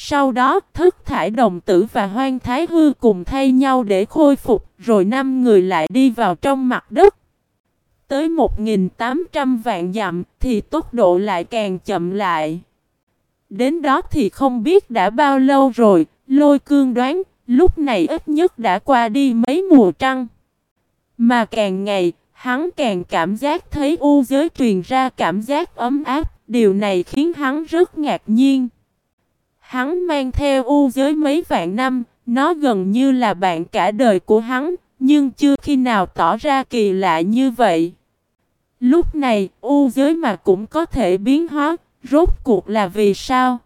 Sau đó, thức thải đồng tử và hoang thái hư cùng thay nhau để khôi phục, rồi năm người lại đi vào trong mặt đất. Tới 1.800 vạn dặm thì tốc độ lại càng chậm lại. Đến đó thì không biết đã bao lâu rồi, lôi cương đoán, lúc này ít nhất đã qua đi mấy mùa trăng. Mà càng ngày, hắn càng cảm giác thấy u giới truyền ra cảm giác ấm áp, điều này khiến hắn rất ngạc nhiên. Hắn mang theo u giới mấy vạn năm, nó gần như là bạn cả đời của hắn, nhưng chưa khi nào tỏ ra kỳ lạ như vậy. Lúc này, u giới mà cũng có thể biến hóa, rốt cuộc là vì sao?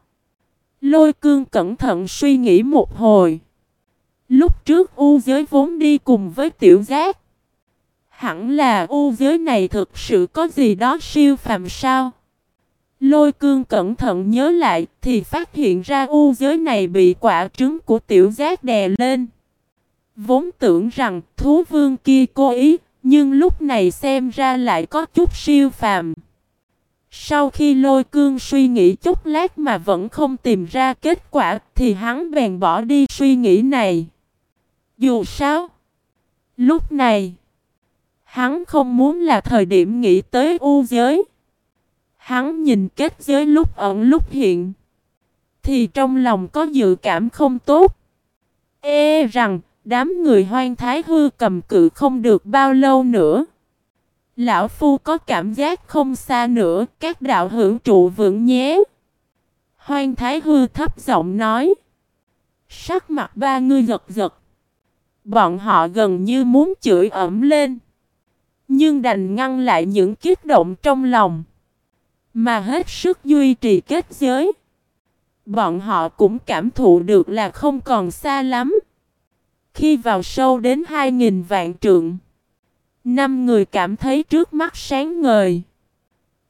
Lôi cương cẩn thận suy nghĩ một hồi. Lúc trước u giới vốn đi cùng với tiểu giác. Hẳn là u giới này thực sự có gì đó siêu phàm sao? Lôi cương cẩn thận nhớ lại thì phát hiện ra u giới này bị quả trứng của tiểu giác đè lên. Vốn tưởng rằng thú vương kia cố ý, nhưng lúc này xem ra lại có chút siêu phàm. Sau khi lôi cương suy nghĩ chút lát mà vẫn không tìm ra kết quả thì hắn bèn bỏ đi suy nghĩ này. Dù sao, lúc này, hắn không muốn là thời điểm nghĩ tới u giới. Hắn nhìn kết giới lúc ẩn lúc hiện. Thì trong lòng có dự cảm không tốt. Ê rằng đám người hoang thái hư cầm cự không được bao lâu nữa. Lão Phu có cảm giác không xa nữa, các đạo hữu trụ vững nhé. Hoang Thái Hư thấp giọng nói. Sắc mặt ba người giật giật. Bọn họ gần như muốn chửi ẩm lên. Nhưng đành ngăn lại những kiết động trong lòng. Mà hết sức duy trì kết giới. Bọn họ cũng cảm thụ được là không còn xa lắm. Khi vào sâu đến 2.000 vạn trượng. Năm người cảm thấy trước mắt sáng ngời.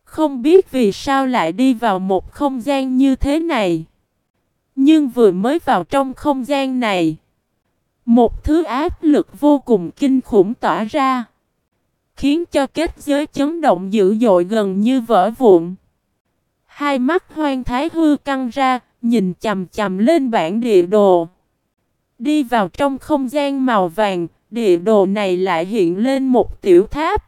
Không biết vì sao lại đi vào một không gian như thế này. Nhưng vừa mới vào trong không gian này. Một thứ áp lực vô cùng kinh khủng tỏa ra. Khiến cho kết giới chấn động dữ dội gần như vỡ vụn. Hai mắt hoang thái hư căng ra, nhìn chầm chầm lên bản địa đồ. Đi vào trong không gian màu vàng, địa đồ này lại hiện lên một tiểu tháp.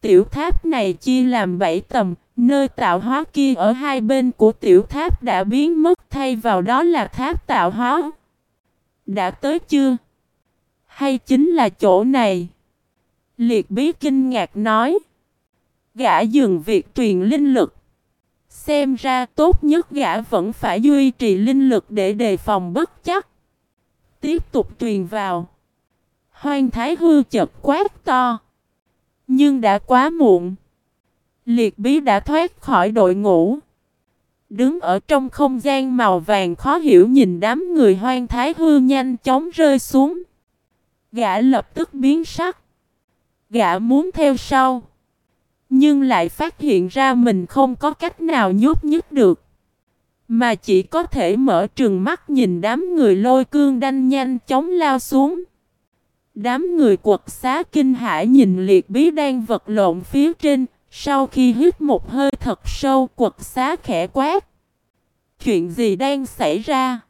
Tiểu tháp này chia làm bảy tầm, nơi tạo hóa kia ở hai bên của tiểu tháp đã biến mất thay vào đó là tháp tạo hóa. Đã tới chưa? Hay chính là chỗ này? Liệt bí kinh ngạc nói. Gã dừng việc truyền linh lực. Xem ra tốt nhất gã vẫn phải duy trì linh lực để đề phòng bất chắc. Tiếp tục truyền vào. Hoang thái hư chật quát to. Nhưng đã quá muộn. Liệt bí đã thoát khỏi đội ngũ. Đứng ở trong không gian màu vàng khó hiểu nhìn đám người hoang thái hư nhanh chóng rơi xuống. Gã lập tức biến sắc. Gã muốn theo sau. Nhưng lại phát hiện ra mình không có cách nào nhúc nhích được. Mà chỉ có thể mở trường mắt nhìn đám người lôi cương đanh nhanh chóng lao xuống. Đám người quật xá kinh hãi nhìn liệt bí đang vật lộn phía trên, sau khi hít một hơi thật sâu quật xá khẽ quát. Chuyện gì đang xảy ra?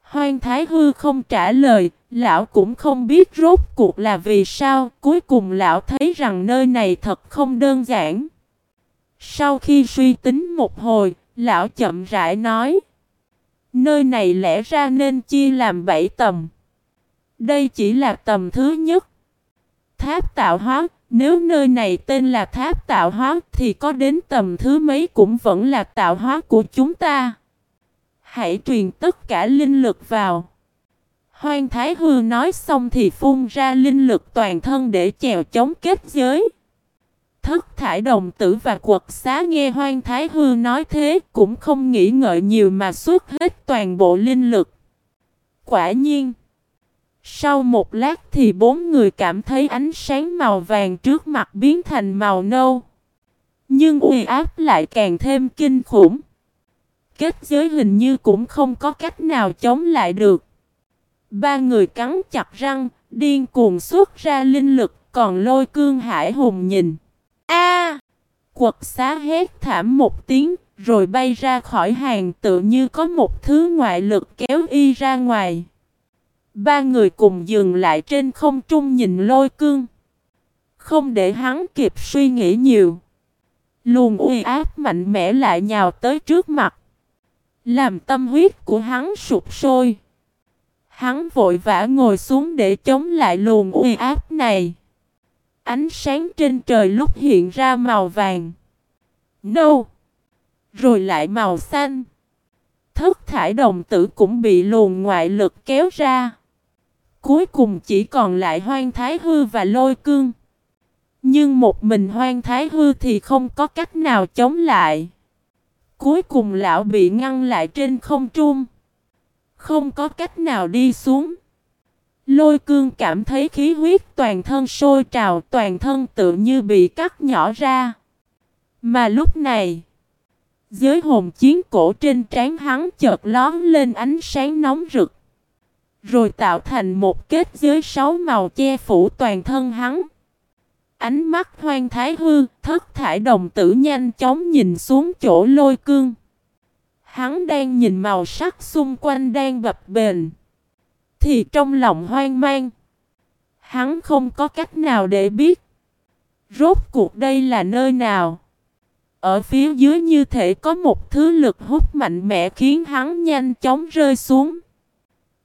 Hoang Thái Hư không trả lời, lão cũng không biết rốt cuộc là vì sao, cuối cùng lão thấy rằng nơi này thật không đơn giản. Sau khi suy tính một hồi, lão chậm rãi nói. Nơi này lẽ ra nên chia làm bảy tầm. Đây chỉ là tầm thứ nhất. Tháp tạo hóa, nếu nơi này tên là tháp tạo hóa thì có đến tầm thứ mấy cũng vẫn là tạo hóa của chúng ta. Hãy truyền tất cả linh lực vào. Hoang Thái Hư nói xong thì phun ra linh lực toàn thân để chèo chống kết giới. Thất thải đồng tử và quật xá nghe Hoang Thái Hư nói thế cũng không nghĩ ngợi nhiều mà xuất hết toàn bộ linh lực. Quả nhiên. Sau một lát thì bốn người cảm thấy ánh sáng màu vàng trước mặt biến thành màu nâu. Nhưng uy áp lại càng thêm kinh khủng. Kết giới hình như cũng không có cách nào chống lại được. Ba người cắn chặt răng, điên cuồng xuất ra linh lực, còn lôi cương hải hùng nhìn. A! quật xá hét thảm một tiếng, rồi bay ra khỏi hàng tự như có một thứ ngoại lực kéo y ra ngoài. Ba người cùng dừng lại trên không trung nhìn lôi cương. Không để hắn kịp suy nghĩ nhiều. Luồng uy áp mạnh mẽ lại nhào tới trước mặt. Làm tâm huyết của hắn sụp sôi. Hắn vội vã ngồi xuống để chống lại luồng uy áp này. Ánh sáng trên trời lúc hiện ra màu vàng. Nâu. Rồi lại màu xanh. Thất thải đồng tử cũng bị luồng ngoại lực kéo ra. Cuối cùng chỉ còn lại hoang thái hư và lôi cương. Nhưng một mình hoang thái hư thì không có cách nào chống lại. Cuối cùng lão bị ngăn lại trên không trung. Không có cách nào đi xuống. Lôi cương cảm thấy khí huyết toàn thân sôi trào toàn thân tự như bị cắt nhỏ ra. Mà lúc này, giới hồn chiến cổ trên trán hắn chợt lón lên ánh sáng nóng rực. Rồi tạo thành một kết giới sáu màu che phủ toàn thân hắn. Ánh mắt hoang thái hư, thất thải đồng tử nhanh chóng nhìn xuống chỗ lôi cương. Hắn đang nhìn màu sắc xung quanh đang bập bền. Thì trong lòng hoang mang. Hắn không có cách nào để biết. Rốt cuộc đây là nơi nào? Ở phía dưới như thể có một thứ lực hút mạnh mẽ khiến hắn nhanh chóng rơi xuống.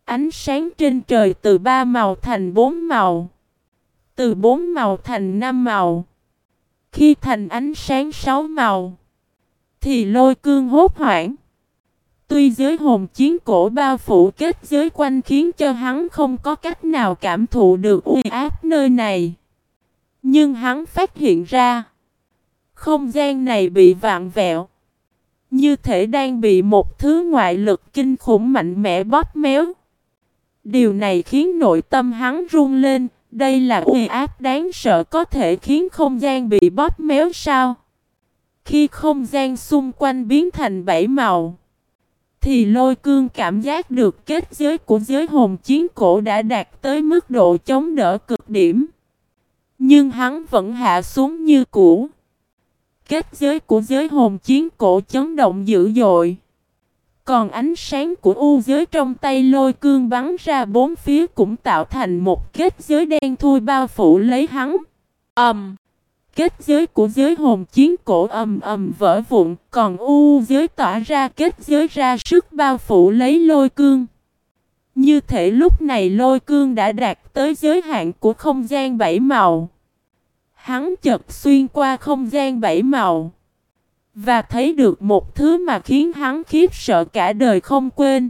Ánh sáng trên trời từ ba màu thành bốn màu. Từ bốn màu thành năm màu. Khi thành ánh sáng sáu màu. Thì lôi cương hốt hoảng. Tuy giới hồn chiến cổ bao phủ kết giới quanh khiến cho hắn không có cách nào cảm thụ được uy áp nơi này. Nhưng hắn phát hiện ra. Không gian này bị vạn vẹo. Như thể đang bị một thứ ngoại lực kinh khủng mạnh mẽ bóp méo. Điều này khiến nội tâm hắn run lên. Đây là uy áp đáng sợ có thể khiến không gian bị bóp méo sao? Khi không gian xung quanh biến thành bảy màu thì lôi cương cảm giác được kết giới của giới hồn chiến cổ đã đạt tới mức độ chống đỡ cực điểm. Nhưng hắn vẫn hạ xuống như cũ. Kết giới của giới hồn chiến cổ chấn động dữ dội. Còn ánh sáng của u giới trong tay lôi cương bắn ra bốn phía cũng tạo thành một kết giới đen thui bao phủ lấy hắn. ầm Um, kết giới của giới hồn chiến cổ ầm ầm vỡ vụn, còn u giới tỏa ra kết giới ra sức bao phủ lấy lôi cương. Như thể lúc này lôi cương đã đạt tới giới hạn của không gian bảy màu. Hắn chợt xuyên qua không gian bảy màu. Và thấy được một thứ mà khiến hắn khiếp sợ cả đời không quên.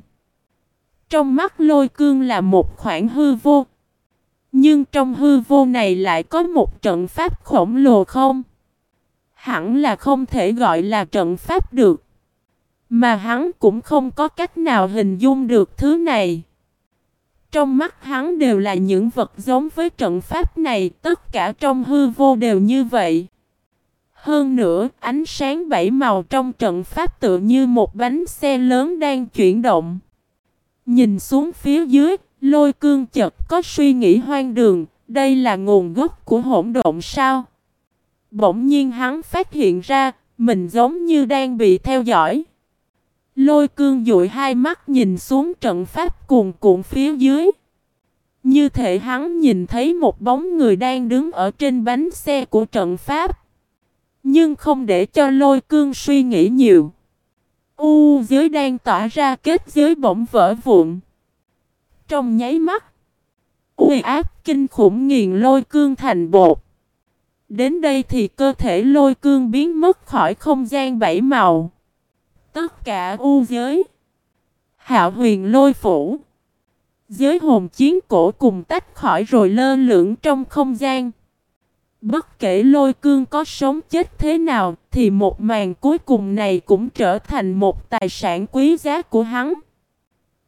Trong mắt lôi cương là một khoảng hư vô, nhưng trong hư vô này lại có một trận pháp khổng lồ không? Hẳn là không thể gọi là trận pháp được. Mà hắn cũng không có cách nào hình dung được thứ này. Trong mắt hắn đều là những vật giống với trận pháp này, tất cả trong hư vô đều như vậy. Hơn nữa, ánh sáng bảy màu trong trận pháp tựa như một bánh xe lớn đang chuyển động. Nhìn xuống phía dưới, Lôi cương chật có suy nghĩ hoang đường, đây là nguồn gốc của hỗn độn sao? Bỗng nhiên hắn phát hiện ra, mình giống như đang bị theo dõi. Lôi cương dụi hai mắt nhìn xuống trận pháp cuồn cuộn phía dưới. Như thể hắn nhìn thấy một bóng người đang đứng ở trên bánh xe của trận pháp. Nhưng không để cho lôi cương suy nghĩ nhiều. U giới đang tỏa ra kết giới bỗng vỡ vụn trong nháy mắt. Uy áp kinh khủng nghiền lôi cương thành bột. Đến đây thì cơ thể lôi cương biến mất khỏi không gian bảy màu. Tất cả u giới. Hạo huyền lôi phủ. Giới hồn chiến cổ cùng tách khỏi rồi lơ lửng trong không gian. Bất kể lôi cương có sống chết thế nào thì một màn cuối cùng này cũng trở thành một tài sản quý giá của hắn.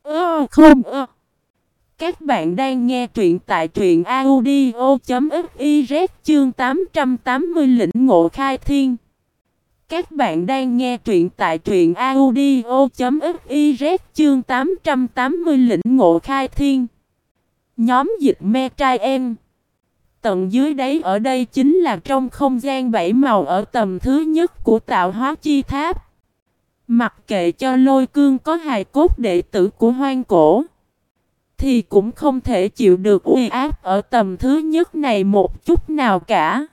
Ơ, không, ơ. Các bạn đang nghe truyện tại truyện audio.fiz chương 880 lĩnh ngộ khai thiên. Các bạn đang nghe truyện tại truyện audio.fiz chương 880 lĩnh ngộ khai thiên. Nhóm dịch me trai em. Tận dưới đấy ở đây chính là trong không gian bảy màu ở tầm thứ nhất của tạo hóa chi tháp. Mặc kệ cho lôi cương có hài cốt đệ tử của hoang cổ thì cũng không thể chịu được uy áp ở tầm thứ nhất này một chút nào cả.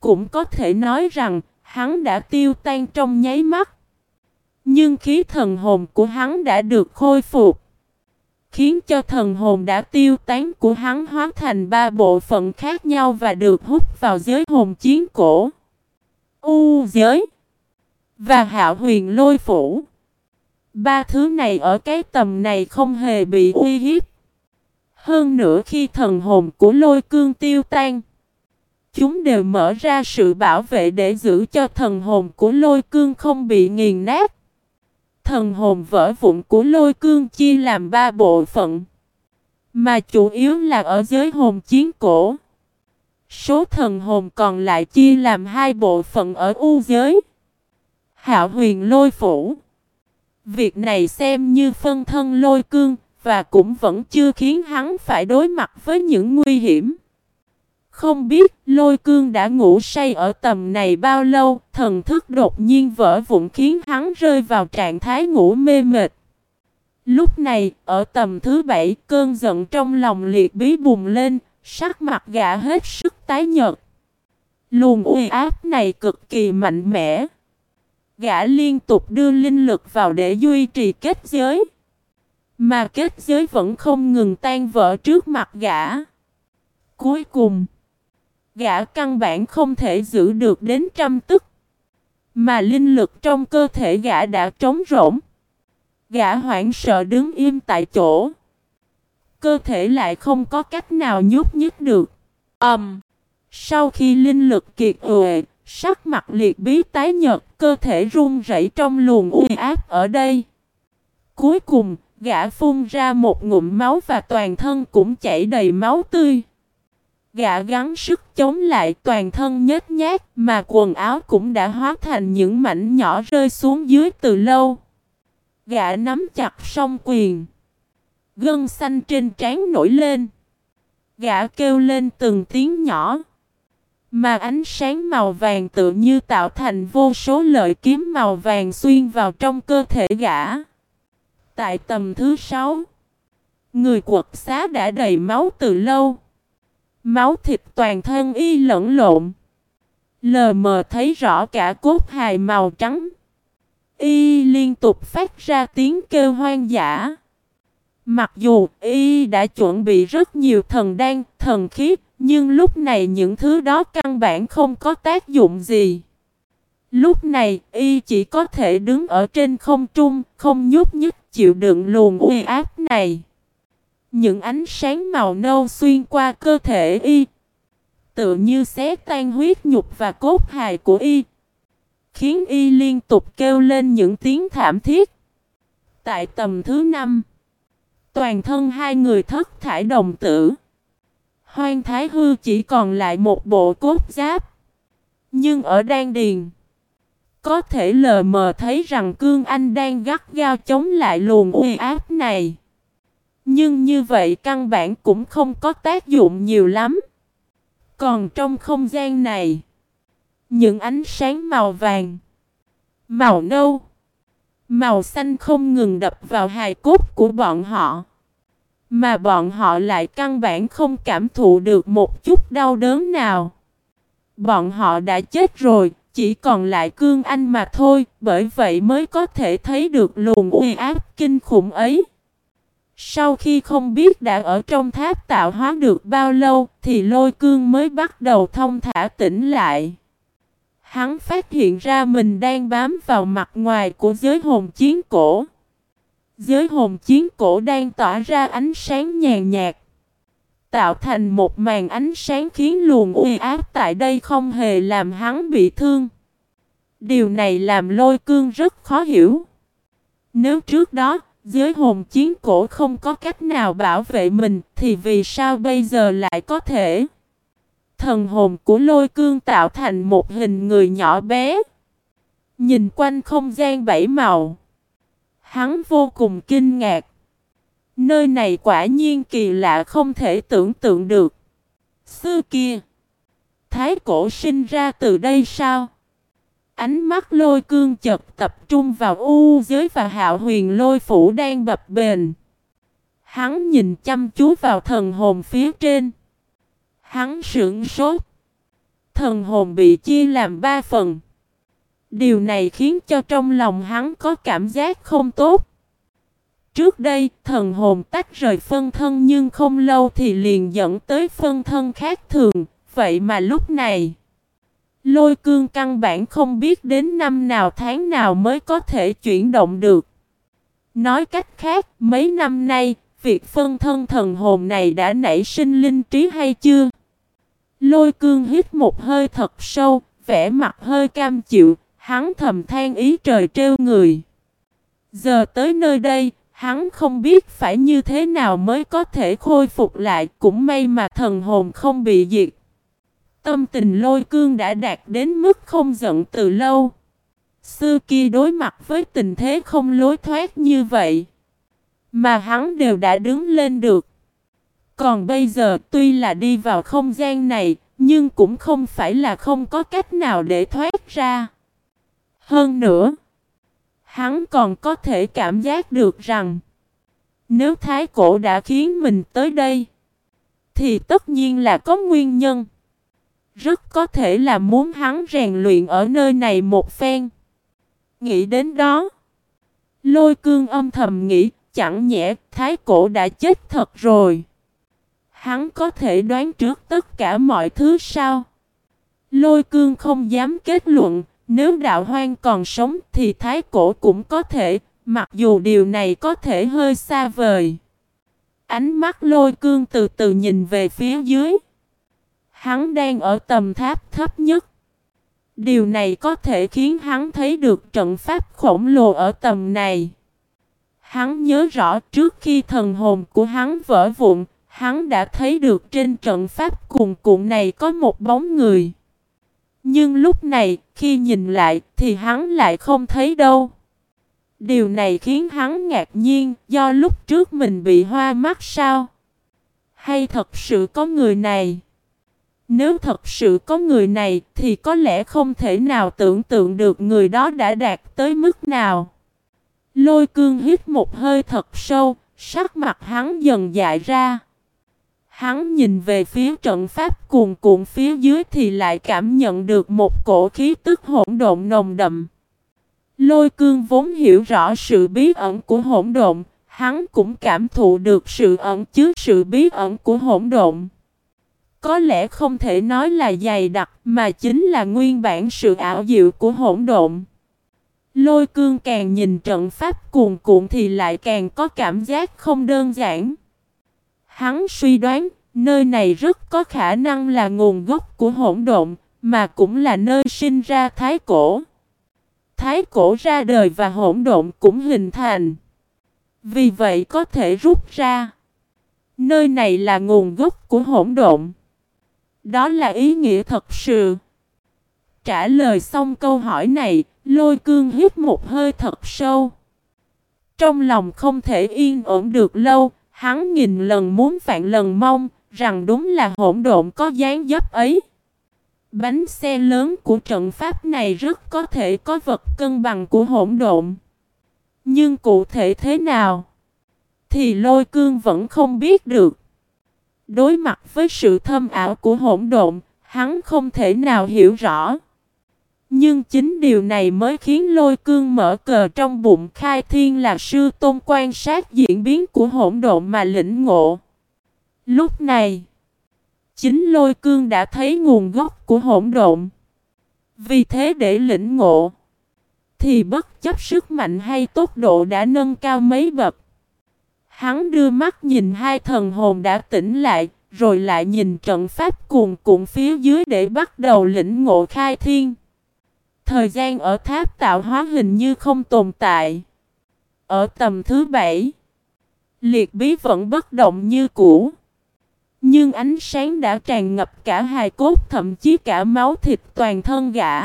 Cũng có thể nói rằng, hắn đã tiêu tan trong nháy mắt. Nhưng khí thần hồn của hắn đã được khôi phục. Khiến cho thần hồn đã tiêu tán của hắn hóa thành ba bộ phận khác nhau và được hút vào giới hồn chiến cổ. U giới và hạo huyền lôi phủ. Ba thứ này ở cái tầm này không hề bị uy hiếp. Hơn nữa khi thần hồn của lôi cương tiêu tan, chúng đều mở ra sự bảo vệ để giữ cho thần hồn của lôi cương không bị nghiền nát. Thần hồn vỡ vụn của lôi cương chia làm ba bộ phận, mà chủ yếu là ở giới hồn chiến cổ. Số thần hồn còn lại chia làm hai bộ phận ở u giới. Hạo huyền lôi phủ. Việc này xem như phân thân lôi cương, và cũng vẫn chưa khiến hắn phải đối mặt với những nguy hiểm. Không biết lôi cương đã ngủ say ở tầm này bao lâu, thần thức đột nhiên vỡ vụn khiến hắn rơi vào trạng thái ngủ mê mệt. Lúc này, ở tầm thứ bảy, cơn giận trong lòng liệt bí bùng lên, sắc mặt gã hết sức tái nhợt. Luồng uy áp này cực kỳ mạnh mẽ. Gã liên tục đưa linh lực vào để duy trì kết giới. Mà kết giới vẫn không ngừng tan vỡ trước mặt gã. Cuối cùng, gã căn bản không thể giữ được đến trăm tức. Mà linh lực trong cơ thể gã đã trống rỗng. Gã hoảng sợ đứng im tại chỗ. Cơ thể lại không có cách nào nhúc nhích được. Ầm. Um, sau khi linh lực kiệt uệ, Sắc mặt liệt bí tái nhợt, cơ thể run rẩy trong luồng uy áp ở đây. Cuối cùng, gã phun ra một ngụm máu và toàn thân cũng chảy đầy máu tươi. Gã gắng sức chống lại toàn thân nhếch nhát mà quần áo cũng đã hóa thành những mảnh nhỏ rơi xuống dưới từ lâu. Gã nắm chặt song quyền. Gân xanh trên trán nổi lên. Gã kêu lên từng tiếng nhỏ. Mà ánh sáng màu vàng tự như tạo thành vô số lợi kiếm màu vàng xuyên vào trong cơ thể gã. Tại tầm thứ sáu, người quật xá đã đầy máu từ lâu. Máu thịt toàn thân y lẫn lộn. Lờ mờ thấy rõ cả cốt hài màu trắng. Y liên tục phát ra tiếng kêu hoang dã. Mặc dù y đã chuẩn bị rất nhiều thần đan, thần khí, nhưng lúc này những thứ đó căn bản không có tác dụng gì. Lúc này, y chỉ có thể đứng ở trên không trung, không nhúc nhích chịu đựng luồng uy áp này. Những ánh sáng màu nâu xuyên qua cơ thể y, tự như xé tan huyết nhục và cốt hài của y, khiến y liên tục kêu lên những tiếng thảm thiết. Tại tầm thứ năm, toàn thân hai người thất thải đồng tử. Hoang Thái Hư chỉ còn lại một bộ cốt giáp. Nhưng ở đan điền, có thể lờ mờ thấy rằng Cương Anh đang gắt gao chống lại luồng uy áp này. Nhưng như vậy căn bản cũng không có tác dụng nhiều lắm. Còn trong không gian này, những ánh sáng màu vàng, màu nâu, màu xanh không ngừng đập vào hài cốt của bọn họ. Mà bọn họ lại căn bản không cảm thụ được một chút đau đớn nào. Bọn họ đã chết rồi, chỉ còn lại cương anh mà thôi, bởi vậy mới có thể thấy được luồng uy áp kinh khủng ấy. Sau khi không biết đã ở trong tháp tạo hóa được bao lâu, thì lôi cương mới bắt đầu thông thả tỉnh lại. Hắn phát hiện ra mình đang bám vào mặt ngoài của giới hồn chiến cổ. Giới hồn chiến cổ đang tỏa ra ánh sáng nhàn nhạt. Tạo thành một màn ánh sáng khiến luồng uy áp tại đây không hề làm hắn bị thương. Điều này làm lôi cương rất khó hiểu. Nếu trước đó, giới hồn chiến cổ không có cách nào bảo vệ mình, thì vì sao bây giờ lại có thể? Thần hồn của lôi cương tạo thành một hình người nhỏ bé. Nhìn quanh không gian bảy màu. Hắn vô cùng kinh ngạc. Nơi này quả nhiên kỳ lạ không thể tưởng tượng được. Xưa kia, Thái cổ sinh ra từ đây sao? Ánh mắt lôi cương chật tập trung vào u giới và hạo huyền lôi phủ đang bập bền. Hắn nhìn chăm chú vào thần hồn phía trên. Hắn sững sốt. Thần hồn bị chia làm ba phần. Điều này khiến cho trong lòng hắn có cảm giác không tốt. Trước đây, thần hồn tách rời phân thân nhưng không lâu thì liền dẫn tới phân thân khác thường. Vậy mà lúc này, lôi cương căn bản không biết đến năm nào tháng nào mới có thể chuyển động được. Nói cách khác, mấy năm nay, việc phân thân thần hồn này đã nảy sinh linh trí hay chưa? Lôi cương hít một hơi thật sâu, vẻ mặt hơi cam chịu, hắn thầm than ý trời trêu người. Giờ tới nơi đây, hắn không biết phải như thế nào mới có thể khôi phục lại, cũng may mà thần hồn không bị diệt. Tâm tình lôi cương đã đạt đến mức không giận từ lâu. Xưa kia đối mặt với tình thế không lối thoát như vậy. Mà hắn đều đã đứng lên được. Còn bây giờ tuy là đi vào không gian này, nhưng cũng không phải là không có cách nào để thoát ra. Hơn nữa, hắn còn có thể cảm giác được rằng, nếu thái cổ đã khiến mình tới đây, thì tất nhiên là có nguyên nhân. Rất có thể là muốn hắn rèn luyện ở nơi này một phen. Nghĩ đến đó, lôi cương âm thầm nghĩ, chẳng nhẽ thái cổ đã chết thật rồi. Hắn có thể đoán trước tất cả mọi thứ sao? Lôi cương không dám kết luận, nếu đạo hoang còn sống thì thái cổ cũng có thể, mặc dù điều này có thể hơi xa vời. Ánh mắt lôi cương từ từ nhìn về phía dưới. Hắn đang ở tầm tháp thấp nhất. Điều này có thể khiến hắn thấy được trận pháp khổng lồ ở tầm này. Hắn nhớ rõ trước khi thần hồn của hắn vỡ vụn, hắn đã thấy được trên trận pháp cuồn cuộn này có một bóng người. Nhưng lúc này, khi nhìn lại, thì hắn lại không thấy đâu. Điều này khiến hắn ngạc nhiên, do lúc trước mình bị hoa mắt sao? Hay thật sự có người này? Nếu thật sự có người này, thì có lẽ không thể nào tưởng tượng được người đó đã đạt tới mức nào. Lôi cương hít một hơi thật sâu, sắc mặt hắn dần dại ra. Hắn nhìn về phía trận pháp cuồn cuộn phía dưới thì lại cảm nhận được một cổ khí tức hỗn độn nồng đậm. Lôi cương vốn hiểu rõ sự bí ẩn của hỗn độn, hắn cũng cảm thụ được sự ẩn chứa sự bí ẩn của hỗn độn. Có lẽ không thể nói là dày đặc mà chính là nguyên bản sự ảo diệu của hỗn độn. Lôi cương càng nhìn trận pháp cuồn cuộn thì lại càng có cảm giác không đơn giản. Hắn suy đoán, nơi này rất có khả năng là nguồn gốc của hỗn độn, mà cũng là nơi sinh ra thái cổ. Thái cổ ra đời và hỗn độn cũng hình thành. Vì vậy có thể rút ra. Nơi này là nguồn gốc của hỗn độn. Đó là ý nghĩa thật sự. Trả lời xong câu hỏi này, lôi cương hít một hơi thật sâu. Trong lòng không thể yên ổn được lâu, hắn nghìn lần muốn vạn lần mong, rằng đúng là hỗn độn có dáng dấp ấy. Bánh xe lớn của trận pháp này rất có thể có vật cân bằng của hỗn độn. Nhưng cụ thể thế nào? Thì lôi cương vẫn không biết được. Đối mặt với sự thâm ảo của hỗn độn, hắn không thể nào hiểu rõ. Nhưng chính điều này mới khiến lôi cương mở cờ trong bụng khai thiên là sư tôn quan sát diễn biến của hỗn độn mà lĩnh ngộ. Lúc này, chính lôi cương đã thấy nguồn gốc của hỗn độn. Vì thế để lĩnh ngộ, thì bất chấp sức mạnh hay tốc độ đã nâng cao mấy bậc. Hắn đưa mắt nhìn hai thần hồn đã tỉnh lại, rồi lại nhìn trận pháp cuồn cuộn phía dưới để bắt đầu lĩnh ngộ khai thiên. Thời gian ở tháp tạo hóa hình như không tồn tại. Ở tầm thứ bảy, liệt bí vẫn bất động như cũ. Nhưng ánh sáng đã tràn ngập cả hài cốt thậm chí cả máu thịt toàn thân gã.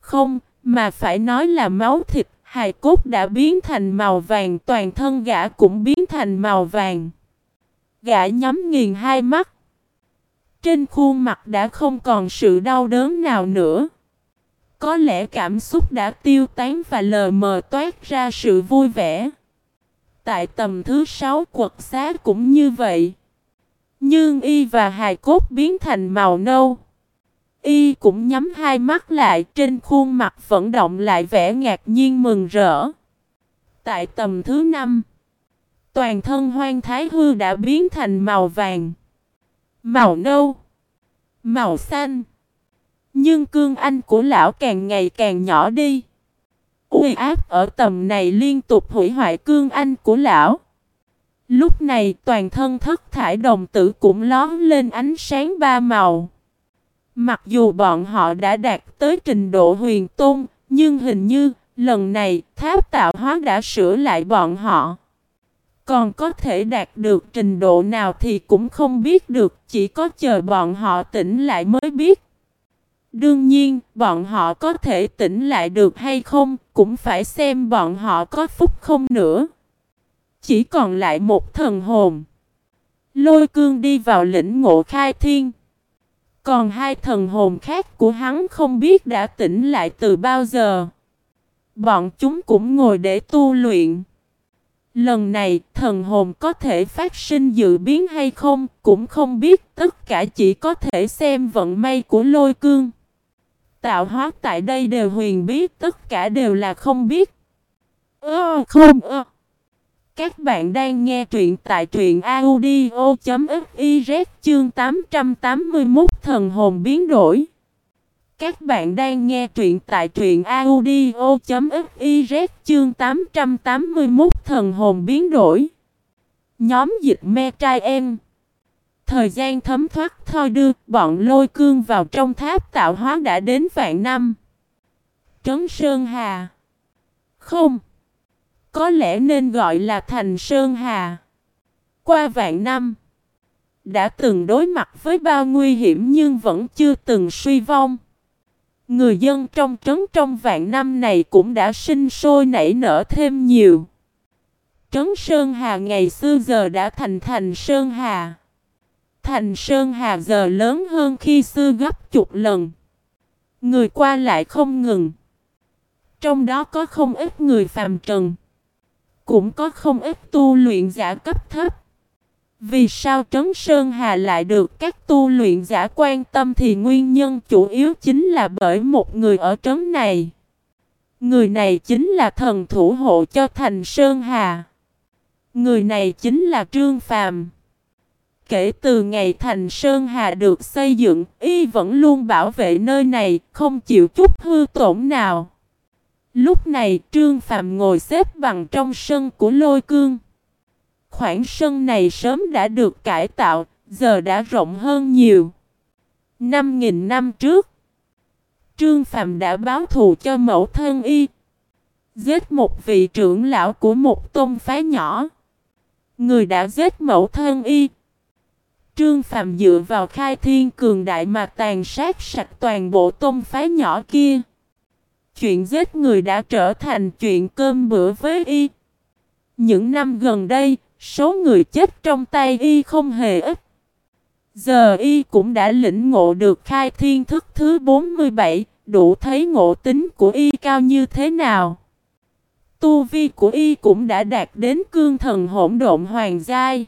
Không, mà phải nói là máu thịt, hài cốt đã biến thành màu vàng toàn thân gã cũng biến thành màu vàng. Gã nhắm nghiền hai mắt. Trên khuôn mặt đã không còn sự đau đớn nào nữa. Có lẽ cảm xúc đã tiêu tán và lờ mờ toát ra sự vui vẻ. Tại tầm thứ sáu quật xá cũng như vậy. Nhưng y và hài cốt biến thành màu nâu. Y cũng nhắm hai mắt lại trên khuôn mặt vẫn động lại vẻ ngạc nhiên mừng rỡ. Tại tầm thứ năm, toàn thân hoang thái hư đã biến thành màu vàng, màu nâu, màu xanh. Nhưng cương anh của lão càng ngày càng nhỏ đi. Uy áp ở tầm này liên tục hủy hoại cương anh của lão. Lúc này toàn thân thất thải đồng tử cũng lón lên ánh sáng ba màu. Mặc dù bọn họ đã đạt tới trình độ huyền tôn, nhưng hình như lần này tháp tạo hóa đã sửa lại bọn họ. Còn có thể đạt được trình độ nào thì cũng không biết được, chỉ có chờ bọn họ tỉnh lại mới biết. Đương nhiên, bọn họ có thể tỉnh lại được hay không, cũng phải xem bọn họ có phúc không nữa. Chỉ còn lại một thần hồn. Lôi cương đi vào lĩnh ngộ khai thiên. Còn hai thần hồn khác của hắn không biết đã tỉnh lại từ bao giờ. Bọn chúng cũng ngồi để tu luyện. Lần này thần hồn có thể phát sinh dự biến hay không cũng không biết tất cả chỉ có thể xem vận may của lôi cương. Tạo hóa tại đây đều huyền biết tất cả đều là không biết. Ơ, không ơ. Các bạn đang nghe truyện tại truyện audio.fiz chương 881 thần hồn biến đổi. Các bạn đang nghe truyện tại truyện audio.fiz chương 881 thần hồn biến đổi. Nhóm dịch me trai em. Thời gian thấm thoát thôi đưa, bọn lôi cương vào trong tháp tạo hóa đã đến vạn năm. Trấn Sơn Hà. Không. Có lẽ nên gọi là thành Sơn Hà. Qua vạn năm. Đã từng đối mặt với bao nguy hiểm nhưng vẫn chưa từng suy vong. Người dân trong trấn trong vạn năm này cũng đã sinh sôi nảy nở thêm nhiều. Trấn Sơn Hà ngày xưa giờ đã thành thành Sơn Hà. Thành Sơn Hà giờ lớn hơn khi xưa gấp chục lần. Người qua lại không ngừng. Trong đó có không ít người phàm trần. Cũng có không ít tu luyện giả cấp thấp. Vì sao Trấn Sơn Hà lại được các tu luyện giả quan tâm thì nguyên nhân chủ yếu chính là bởi một người ở trấn này. Người này chính là thần thủ hộ cho thành Sơn Hà. Người này chính là Trương Phàm. Kể từ ngày thành Sơn Hà được xây dựng, y vẫn luôn bảo vệ nơi này, không chịu chút hư tổn nào. Lúc này Trương phạm ngồi xếp bằng trong sân của lôi cương. Khoảng sân này sớm đã được cải tạo, giờ đã rộng hơn nhiều. Năm nghìn năm trước, Trương phạm đã báo thù cho mẫu thân y. Giết một vị trưởng lão của một tôn phái nhỏ. Người đã giết mẫu thân y. Trương Phạm dựa vào khai thiên cường đại mà tàn sát sạch toàn bộ tôn phái nhỏ kia. Chuyện giết người đã trở thành chuyện cơm bữa với y. Những năm gần đây, số người chết trong tay y không hề ít. Giờ y cũng đã lĩnh ngộ được khai thiên thức thứ 47, đủ thấy ngộ tính của y cao như thế nào. Tu vi của y cũng đã đạt đến cương thần hỗn độn hoàng giai.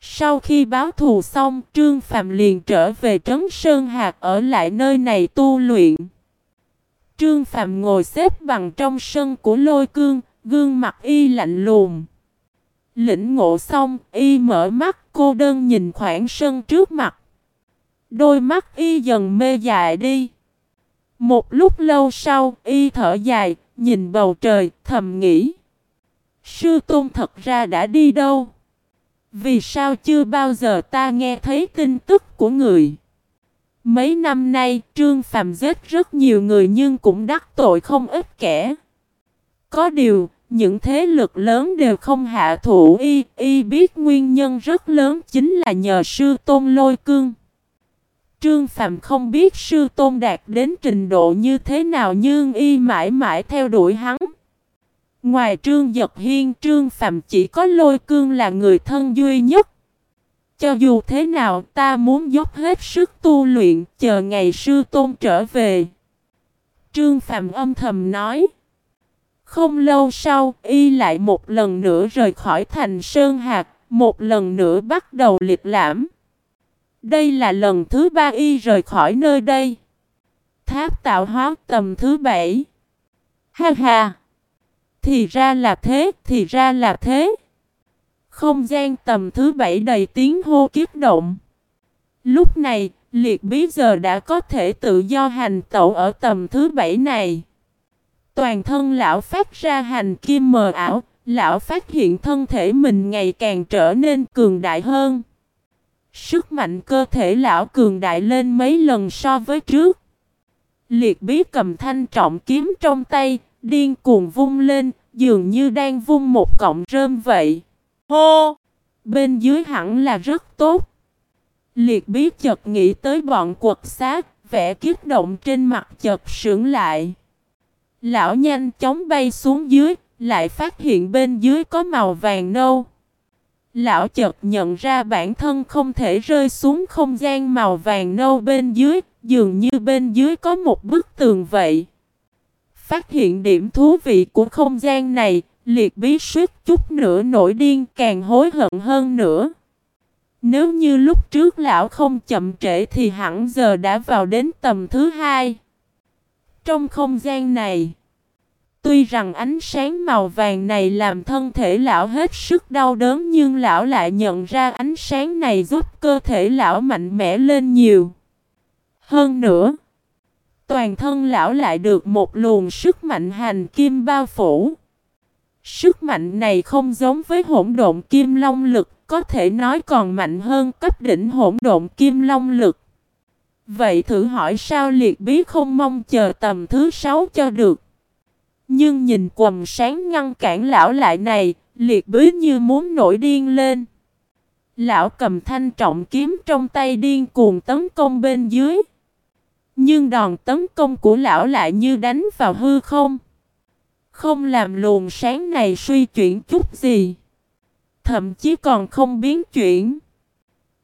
Sau khi báo thù xong, Trương Phạm liền trở về Trấn Sơn Hạc ở lại nơi này tu luyện. Trương Phạm ngồi xếp bằng trong sân của lôi cương, gương mặt y lạnh lùng. Lĩnh ngộ xong, y mở mắt cô đơn nhìn khoảng sân trước mặt. Đôi mắt y dần mê dại đi. Một lúc lâu sau, y thở dài, nhìn bầu trời, thầm nghĩ. Sư Tôn thật ra đã đi đâu? Vì sao chưa bao giờ ta nghe thấy tin tức của người? Mấy năm nay, Trương phạm giết rất nhiều người nhưng cũng đắc tội không ít kẻ. Có điều, những thế lực lớn đều không hạ thủ y, y biết nguyên nhân rất lớn chính là nhờ sư tôn lôi cương. Trương Phạm không biết sư tôn đạt đến trình độ như thế nào nhưng y mãi mãi theo đuổi hắn. Ngoài Trương Giật Hiên, Trương Phạm chỉ có lôi cương là người thân duy nhất. Cho dù thế nào ta muốn dốc hết sức tu luyện chờ ngày sư tôn trở về. Trương phạm âm thầm nói. Không lâu sau, y lại một lần nữa rời khỏi thành Sơn Hạc, một lần nữa bắt đầu liệt lãm. Đây là lần thứ ba y rời khỏi nơi đây. Tháp tạo hóa tầm thứ bảy. Ha ha! Thì ra là thế, thì ra là thế. Không gian tầm thứ bảy đầy tiếng hô kiếp động. Lúc này, liệt bí giờ đã có thể tự do hành tẩu ở tầm thứ bảy này. Toàn thân lão phát ra hành kim mờ ảo, lão phát hiện thân thể mình ngày càng trở nên cường đại hơn. Sức mạnh cơ thể lão cường đại lên mấy lần so với trước. Liệt bí cầm thanh trọng kiếm trong tay, điên cuồng vung lên, dường như đang vung một cọng rơm vậy. Hô! Bên dưới hẳn là rất tốt. Liệt bí chợt nghĩ tới bọn quật xác, vẻ kiếp động trên mặt chợt sững lại. Lão nhanh chóng bay xuống dưới, lại phát hiện bên dưới có màu vàng nâu. Lão chợt nhận ra bản thân không thể rơi xuống không gian màu vàng nâu bên dưới, dường như bên dưới có một bức tường vậy. Phát hiện điểm thú vị của không gian này, liệt bí suýt chút nữa nổi điên càng hối hận hơn nữa. Nếu như lúc trước lão không chậm trễ thì hẳn giờ đã vào đến tầm thứ hai. Trong không gian này, tuy rằng ánh sáng màu vàng này làm thân thể lão hết sức đau đớn nhưng lão lại nhận ra ánh sáng này giúp cơ thể lão mạnh mẽ lên nhiều. Hơn nữa, toàn thân lão lại được một luồng sức mạnh hành kim bao phủ. Sức mạnh này không giống với hỗn độn kim long lực, có thể nói còn mạnh hơn cấp đỉnh hỗn độn kim long lực. Vậy thử hỏi sao liệt bí không mong chờ tầm thứ sáu cho được. Nhưng nhìn quầm sáng ngăn cản lão lại này, liệt bí như muốn nổi điên lên. Lão cầm thanh trọng kiếm trong tay điên cuồng tấn công bên dưới. Nhưng đòn tấn công của lão lại như đánh vào hư không. Không làm luồng sáng này suy chuyển chút gì. Thậm chí còn không biến chuyển.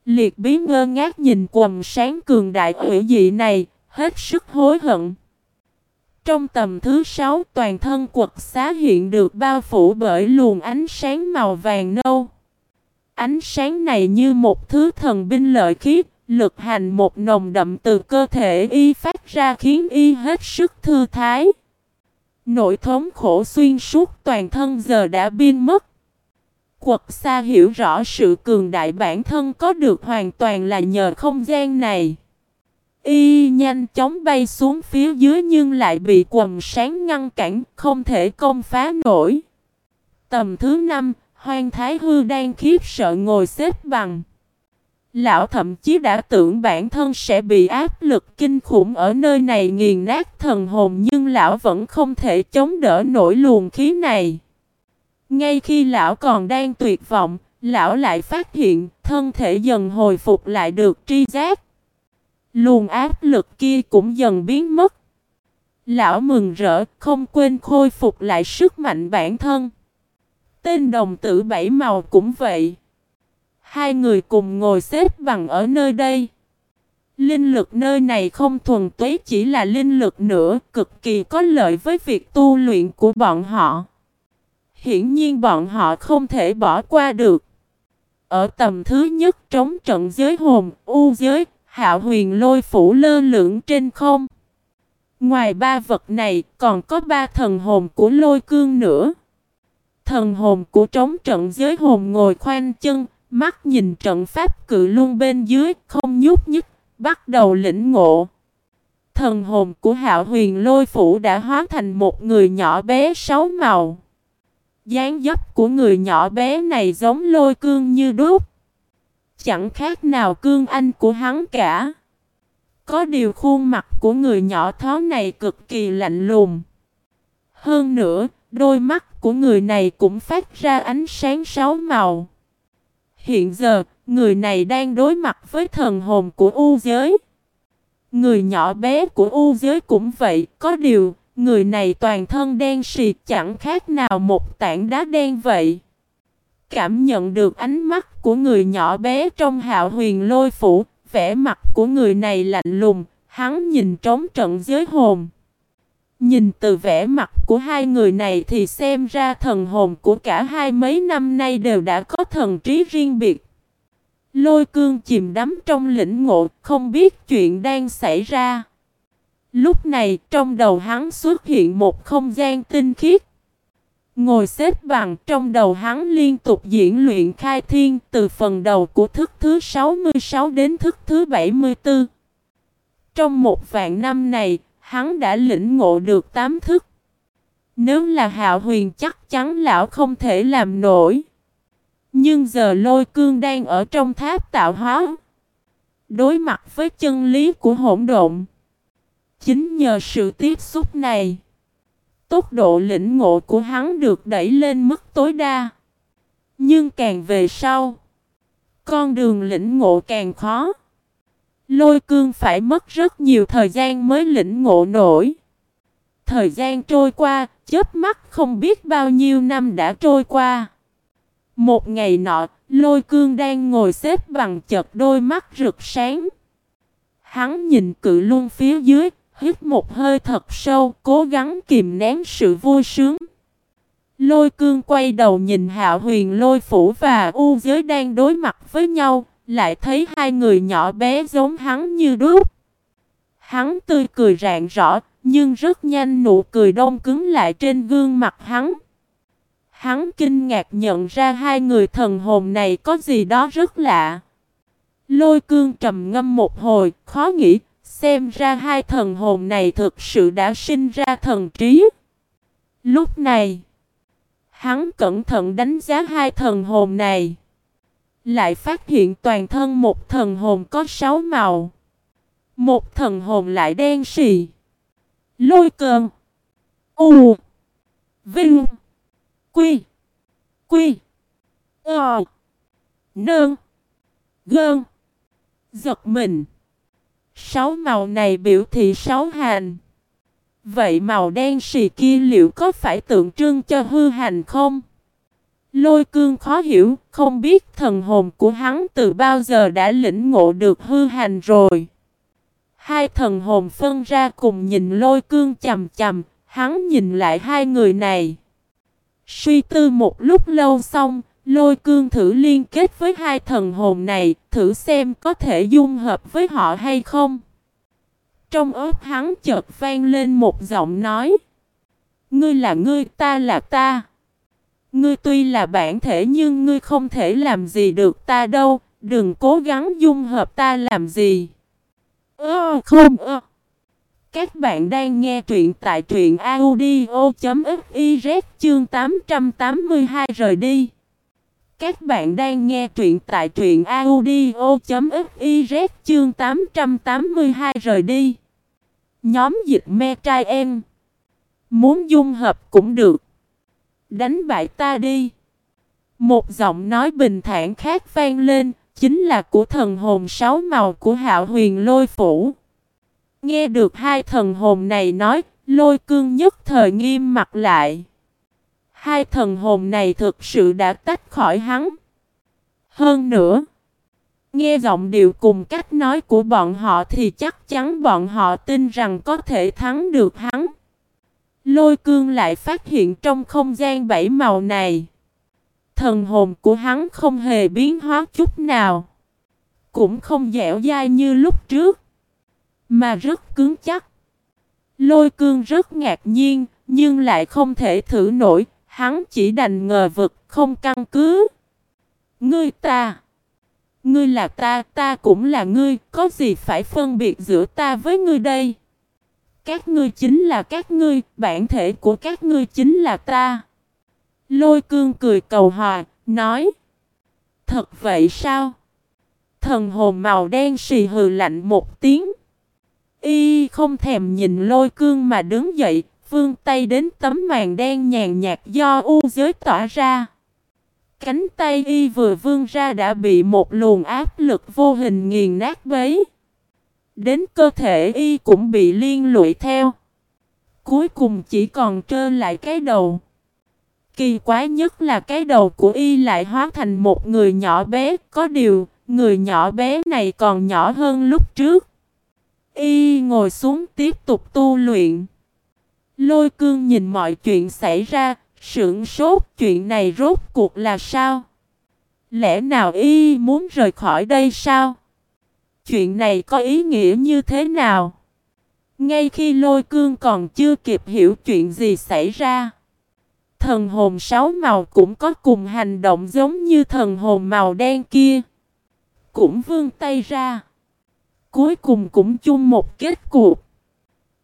Liệt bí ngơ ngác nhìn quầm sáng cường đại hủy dị này, hết sức hối hận. Trong tầm thứ sáu toàn thân quật xá hiện được bao phủ bởi luồng ánh sáng màu vàng nâu. Ánh sáng này như một thứ thần binh lợi khí, lực hành một nồng đậm từ cơ thể y phát ra khiến y hết sức thư thái. Nội thống khổ xuyên suốt toàn thân giờ đã biên mất. Quật xa hiểu rõ sự cường đại bản thân có được hoàn toàn là nhờ không gian này. Y nhanh chóng bay xuống phía dưới nhưng lại bị quần sáng ngăn cản, không thể công phá nổi. Tầm thứ năm, Hoang Thái Hư đang khiếp sợ ngồi xếp bằng. Lão thậm chí đã tưởng bản thân sẽ bị áp lực kinh khủng ở nơi này nghiền nát thần hồn nhưng lão vẫn không thể chống đỡ nổi luồng khí này. Ngay khi lão còn đang tuyệt vọng, lão lại phát hiện thân thể dần hồi phục lại được tri giác. Luồng áp lực kia cũng dần biến mất. Lão mừng rỡ, không quên khôi phục lại sức mạnh bản thân. Tên đồng tử bảy màu cũng vậy. Hai người cùng ngồi xếp bằng ở nơi đây. Linh lực nơi này không thuần túy chỉ là linh lực nữa, cực kỳ có lợi với việc tu luyện của bọn họ. Hiển nhiên bọn họ không thể bỏ qua được. Ở tầm thứ nhất trống trận giới hồn, u giới, hạo huyền lôi phủ lơ lửng trên không. Ngoài ba vật này còn có ba thần hồn của lôi cương nữa. Thần hồn của trống trận giới hồn ngồi khoanh chân, Mắt nhìn trận pháp cự luôn bên dưới, không nhúc nhích, bắt đầu lĩnh ngộ. Thần hồn của hạo huyền lôi phủ đã hóa thành một người nhỏ bé sáu màu. dáng dấp của người nhỏ bé này giống lôi cương như đúc. Chẳng khác nào cương anh của hắn cả. Có điều khuôn mặt của người nhỏ thó này cực kỳ lạnh lùng. Hơn nữa, đôi mắt của người này cũng phát ra ánh sáng sáu màu. Hiện giờ, người này đang đối mặt với thần hồn của u giới. Người nhỏ bé của u giới cũng vậy, có điều, người này toàn thân đen xịt chẳng khác nào một tảng đá đen vậy. Cảm nhận được ánh mắt của người nhỏ bé trong hạo huyền lôi phủ, vẻ mặt của người này lạnh lùng, hắn nhìn trống trận giới hồn. Nhìn từ vẻ mặt của hai người này thì xem ra thần hồn của cả hai mấy năm nay đều đã có thần trí riêng biệt. Lôi cương chìm đắm trong lĩnh ngộ, không biết chuyện đang xảy ra. Lúc này trong đầu hắn xuất hiện một không gian tinh khiết. Ngồi xếp bằng trong đầu hắn liên tục diễn luyện khai thiên từ phần đầu của thức thứ 66 đến thức thứ 74. Trong một vạn năm này, hắn đã lĩnh ngộ được tám thức. Nếu là hạo huyền chắc chắn lão không thể làm nổi. Nhưng giờ lôi cương đang ở trong tháp tạo hóa. Đối mặt với chân lý của hỗn độn. Chính nhờ sự tiếp xúc này. Tốc độ lĩnh ngộ của hắn được đẩy lên mức tối đa. Nhưng càng về sau. Con đường lĩnh ngộ càng khó. Lôi cương phải mất rất nhiều thời gian mới lĩnh ngộ nổi. Thời gian trôi qua, chớp mắt không biết bao nhiêu năm đã trôi qua. Một ngày nọ, lôi cương đang ngồi xếp bằng chật đôi mắt rực sáng. Hắn nhìn cự luôn phía dưới, hít một hơi thật sâu, cố gắng kìm nén sự vui sướng. Lôi cương quay đầu nhìn hạo huyền lôi phủ và u giới đang đối mặt với nhau, lại thấy hai người nhỏ bé giống hắn như đúc. Hắn tươi cười rạng rõ, nhưng rất nhanh nụ cười đông cứng lại trên gương mặt hắn. Hắn kinh ngạc nhận ra hai người thần hồn này có gì đó rất lạ. Lôi cương trầm ngâm một hồi, khó nghĩ, xem ra hai thần hồn này thực sự đã sinh ra thần trí. Lúc này, hắn cẩn thận đánh giá hai thần hồn này. Lại phát hiện toàn thân một thần hồn có sáu màu. Một thần hồn lại đen xì. Lôi cơn. U. Vinh. Quy. Quy. Ờ. Nơn. Gơn. Giật mình. Sáu màu này biểu thị sáu hành. Vậy màu đen xì kia liệu có phải tượng trưng cho hư hành không? Lôi cương khó hiểu, không biết thần hồn của hắn từ bao giờ đã lĩnh ngộ được hư hành rồi. Hai thần hồn phân ra cùng nhìn lôi cương chầm chầm, hắn nhìn lại hai người này. Suy tư một lúc lâu xong, lôi cương thử liên kết với hai thần hồn này, thử xem có thể dung hợp với họ hay không. Trong ớt hắn chợt vang lên một giọng nói. Ngươi là ngươi, ta là ta. Ngươi tuy là bản thể nhưng ngươi không thể làm gì được ta đâu, đừng cố gắng dung hợp ta làm gì. Ơ không ơ. Các bạn đang nghe truyện tại truyện audio.fiz chương 882 rời đi. Các bạn đang nghe truyện tại truyện audio.fiz chương 882 rời đi. Nhóm dịch me trai em. Muốn dung hợp cũng được. Đánh bại ta đi. Một giọng nói bình thản khác vang lên, chính là của thần hồn sáu màu của hạo huyền lôi phủ. Nghe được hai thần hồn này nói, lôi cương nhất thời nghiêm mặt lại. Hai thần hồn này thực sự đã tách khỏi hắn. Hơn nữa, nghe giọng điệu cùng cách nói của bọn họ thì chắc chắn bọn họ tin rằng có thể thắng được hắn. Lôi cương lại phát hiện trong không gian bảy màu này. Thần hồn của hắn không hề biến hóa chút nào. Cũng không dẻo dai như lúc trước. Mà rất cứng chắc. Lôi cương rất ngạc nhiên, nhưng lại không thể thử nổi. Hắn chỉ đành ngờ vực, không căn cứ. Ngươi ta. Ngươi là ta, ta cũng là ngươi, có gì phải phân biệt giữa ta với ngươi đây? Các ngươi chính là các ngươi, bản thể của các ngươi chính là ta. Lôi cương cười cầu hòa, nói. Thật vậy sao? Thần hồn màu đen xì hừ lạnh một tiếng. Y không thèm nhìn lôi cương mà đứng dậy, vương tay đến tấm màn đen nhàn nhạt do u giới tỏa ra. Cánh tay y vừa vươn ra đã bị một luồng áp lực vô hình nghiền nát bấy. Đến cơ thể y cũng bị liên lụy theo. Cuối cùng chỉ còn trơ lại cái đầu. Kỳ quái nhất là cái đầu của y lại hóa thành một người nhỏ bé. Có điều, người nhỏ bé này còn nhỏ hơn lúc trước. Y ngồi xuống tiếp tục tu luyện. Lôi cương nhìn mọi chuyện xảy ra, sững sốt chuyện này rốt cuộc là sao? Lẽ nào y muốn rời khỏi đây sao? Chuyện này có ý nghĩa như thế nào? Ngay khi lôi cương còn chưa kịp hiểu chuyện gì xảy ra. Thần hồn sáu màu cũng có cùng hành động giống như thần hồn màu đen kia. Cũng vươn tay ra. Cuối cùng cũng chung một kết cục.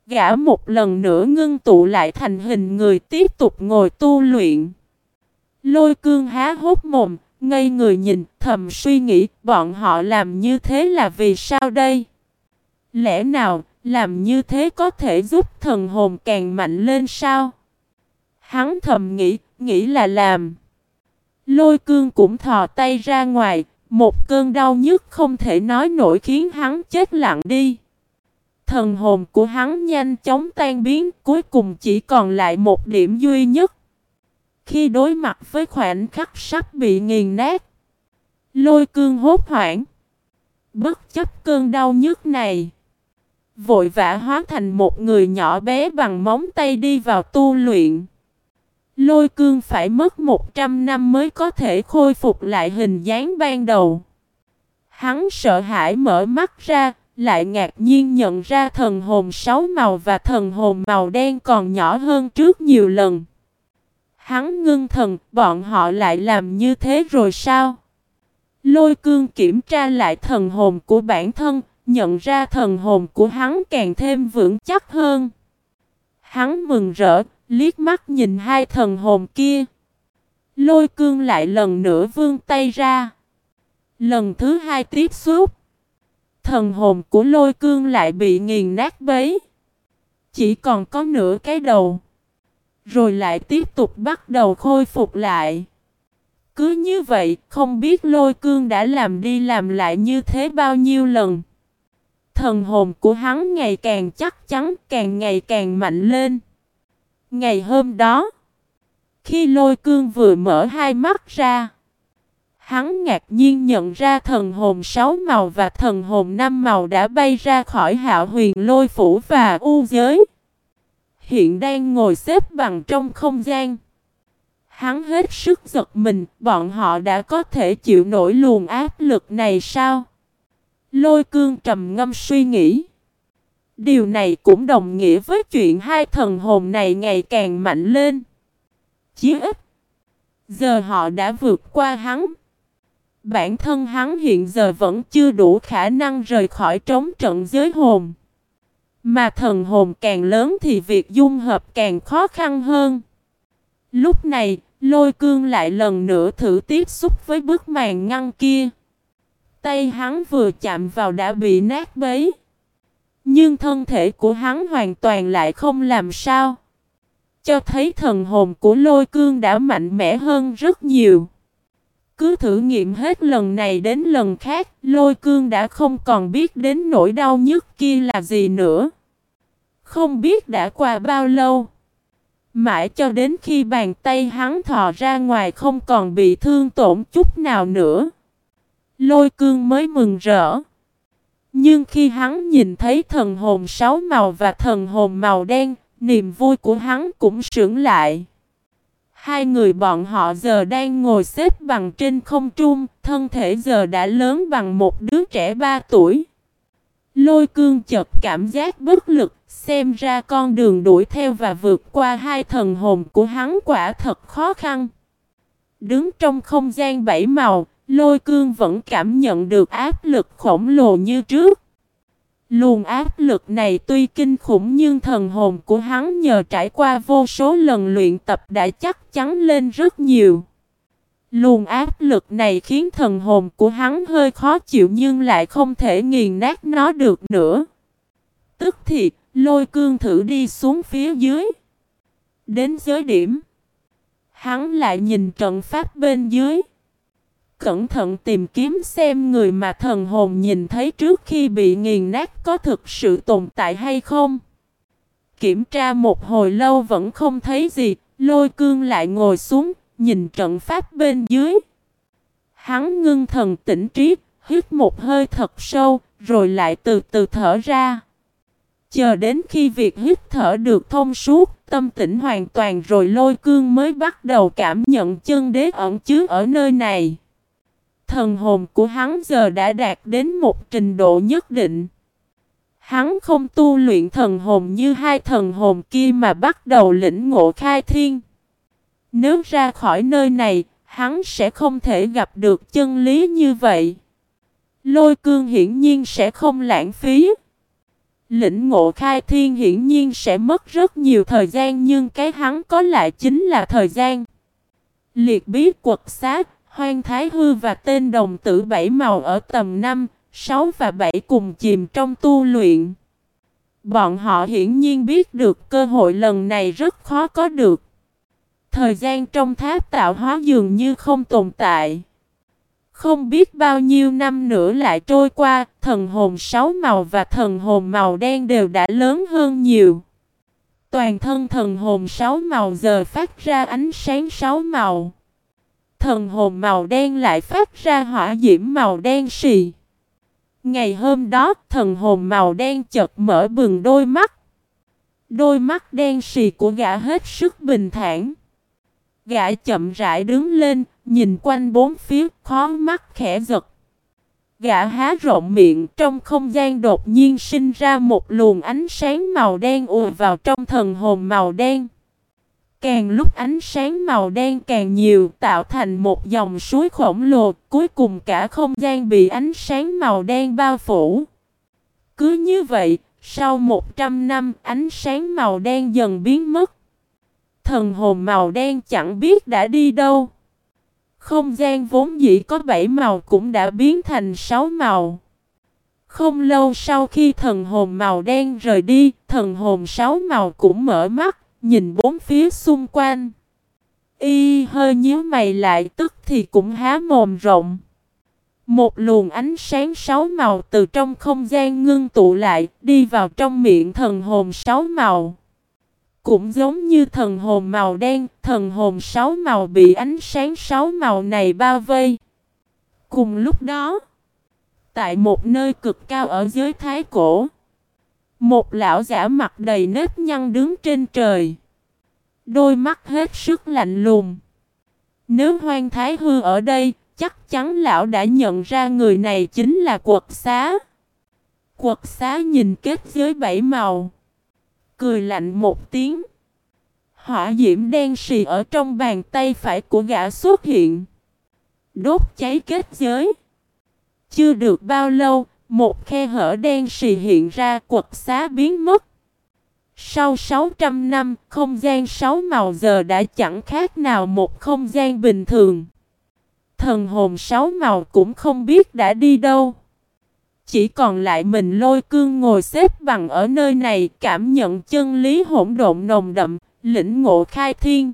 Gã một lần nữa ngưng tụ lại thành hình người tiếp tục ngồi tu luyện. Lôi cương há hốt mồm, ngây người nhìn, thầm suy nghĩ, bọn họ làm như thế là vì sao đây? Lẽ nào, làm như thế có thể giúp thần hồn càng mạnh lên sao? Hắn thầm nghĩ, nghĩ là làm. Lôi cương cũng thò tay ra ngoài, một cơn đau nhức không thể nói nổi khiến hắn chết lặng đi. Thần hồn của hắn nhanh chóng tan biến, cuối cùng chỉ còn lại một điểm duy nhất. Khi đối mặt với khoảnh khắc sắp bị nghiền nát, lôi cương hốt hoảng. Bất chấp cơn đau nhức này, vội vã hóa thành một người nhỏ bé bằng móng tay đi vào tu luyện. Lôi cương phải mất 100 năm mới có thể khôi phục lại hình dáng ban đầu. Hắn sợ hãi mở mắt ra, lại ngạc nhiên nhận ra thần hồn sáu màu và thần hồn màu đen còn nhỏ hơn trước nhiều lần. Hắn ngưng thần, bọn họ lại làm như thế rồi sao? Lôi cương kiểm tra lại thần hồn của bản thân, nhận ra thần hồn của hắn càng thêm vững chắc hơn. Hắn mừng rỡ, liếc mắt nhìn hai thần hồn kia. Lôi cương lại lần nữa vươn tay ra. Lần thứ hai tiếp xúc. Thần hồn của lôi cương lại bị nghiền nát bấy. Chỉ còn có nửa cái đầu. Rồi lại tiếp tục bắt đầu khôi phục lại. Cứ như vậy, không biết lôi cương đã làm đi làm lại như thế bao nhiêu lần. Thần hồn của hắn ngày càng chắc chắn, càng ngày càng mạnh lên. Ngày hôm đó, khi lôi cương vừa mở hai mắt ra, hắn ngạc nhiên nhận ra thần hồn sáu màu và thần hồn năm màu đã bay ra khỏi hạo huyền lôi phủ và u giới. Hiện đang ngồi xếp bằng trong không gian. Hắn hết sức giật mình, bọn họ đã có thể chịu nổi luồng áp lực này sao? Lôi cương trầm ngâm suy nghĩ. Điều này cũng đồng nghĩa với chuyện hai thần hồn này ngày càng mạnh lên. Chí ít. Giờ họ đã vượt qua hắn. Bản thân hắn hiện giờ vẫn chưa đủ khả năng rời khỏi trống trận giới hồn. Mà thần hồn càng lớn thì việc dung hợp càng khó khăn hơn. Lúc này, lôi cương lại lần nữa thử tiếp xúc với bức màn ngăn kia. Tay hắn vừa chạm vào đã bị nát bấy. Nhưng thân thể của hắn hoàn toàn lại không làm sao. Cho thấy thần hồn của lôi cương đã mạnh mẽ hơn rất nhiều. Cứ thử nghiệm hết lần này đến lần khác, lôi cương đã không còn biết đến nỗi đau nhức kia là gì nữa. Không biết đã qua bao lâu. Mãi cho đến khi bàn tay hắn thò ra ngoài không còn bị thương tổn chút nào nữa. Lôi cương mới mừng rỡ. Nhưng khi hắn nhìn thấy thần hồn sáu màu và thần hồn màu đen, niềm vui của hắn cũng sững lại. Hai người bọn họ giờ đang ngồi xếp bằng trên không trung, thân thể giờ đã lớn bằng một đứa trẻ ba tuổi. Lôi cương chợt cảm giác bất lực, xem ra con đường đuổi theo và vượt qua hai thần hồn của hắn quả thật khó khăn. Đứng trong không gian bảy màu, lôi cương vẫn cảm nhận được áp lực khổng lồ như trước. Luồng áp lực này tuy kinh khủng nhưng thần hồn của hắn nhờ trải qua vô số lần luyện tập đã chắc chắn lên rất nhiều. Luồng áp lực này khiến thần hồn của hắn hơi khó chịu nhưng lại không thể nghiền nát nó được nữa. Tức thì, lôi cương thử đi xuống phía dưới. Đến giới điểm. Hắn lại nhìn trận pháp bên dưới. Cẩn thận tìm kiếm xem người mà thần hồn nhìn thấy trước khi bị nghiền nát có thực sự tồn tại hay không. Kiểm tra một hồi lâu vẫn không thấy gì, lôi cương lại ngồi xuống, nhìn trận pháp bên dưới. Hắn ngưng thần tỉnh trí, hít một hơi thật sâu, rồi lại từ từ thở ra. Chờ đến khi việc hít thở được thông suốt, tâm tĩnh hoàn toàn rồi lôi cương mới bắt đầu cảm nhận chân đế ẩn chứa ở nơi này. Thần hồn của hắn giờ đã đạt đến một trình độ nhất định. Hắn không tu luyện thần hồn như hai thần hồn kia mà bắt đầu lĩnh ngộ khai thiên. Nếu ra khỏi nơi này, hắn sẽ không thể gặp được chân lý như vậy. Lôi cương hiển nhiên sẽ không lãng phí. Lĩnh ngộ khai thiên hiển nhiên sẽ mất rất nhiều thời gian nhưng cái hắn có lại chính là thời gian. Liệt bí quật sát, hoang thái hư và tên đồng tử bảy màu ở tầm 5, 6 và 7 cùng chìm trong tu luyện. Bọn họ hiển nhiên biết được cơ hội lần này rất khó có được. Thời gian trong tháp tạo hóa dường như không tồn tại. Không biết bao nhiêu năm nữa lại trôi qua, thần hồn sáu màu và thần hồn màu đen đều đã lớn hơn nhiều. Toàn thân thần hồn sáu màu giờ phát ra ánh sáng sáu màu. Thần hồn màu đen lại phát ra hỏa diễm màu đen xì. Ngày hôm đó, thần hồn màu đen chợt mở bừng đôi mắt. Đôi mắt đen xì của gã hết sức bình thản. Gã chậm rãi đứng lên, nhìn quanh bốn phía, khó mắt khẽ giật. Gã há rộng miệng, trong không gian đột nhiên sinh ra một luồng ánh sáng màu đen ùa vào trong thần hồn màu đen. Càng lúc ánh sáng màu đen càng nhiều tạo thành một dòng suối khổng lồ, cuối cùng cả không gian bị ánh sáng màu đen bao phủ. Cứ như vậy, sau 100 năm ánh sáng màu đen dần biến mất. Thần hồn màu đen chẳng biết đã đi đâu. Không gian vốn dĩ có bảy màu cũng đã biến thành sáu màu. Không lâu sau khi thần hồn màu đen rời đi, thần hồn sáu màu cũng mở mắt, nhìn bốn phía xung quanh. Y hơi nhíu mày lại tức thì cũng há mồm rộng. Một luồng ánh sáng sáu màu từ trong không gian ngưng tụ lại, đi vào trong miệng thần hồn sáu màu. Cũng giống như thần hồn màu đen, thần hồn sáu màu bị ánh sáng sáu màu này bao vây. Cùng lúc đó, tại một nơi cực cao ở dưới thái cổ, một lão giả mặt đầy nếp nhăn đứng trên trời. Đôi mắt hết sức lạnh lùng. Nếu hoang thái hư ở đây, chắc chắn lão đã nhận ra người này chính là quật xá. Quật xá nhìn kết giới bảy màu. Cười lạnh một tiếng. Hỏa diễm đen xì ở trong bàn tay phải của gã xuất hiện. Đốt cháy kết giới. Chưa được bao lâu, một khe hở đen xì hiện ra quật xá biến mất. Sau 600 năm, không gian sáu màu giờ đã chẳng khác nào một không gian bình thường. Thần hồn sáu màu cũng không biết đã đi đâu. Chỉ còn lại mình lôi cương ngồi xếp bằng ở nơi này cảm nhận chân lý hỗn độn nồng đậm, lĩnh ngộ khai thiên.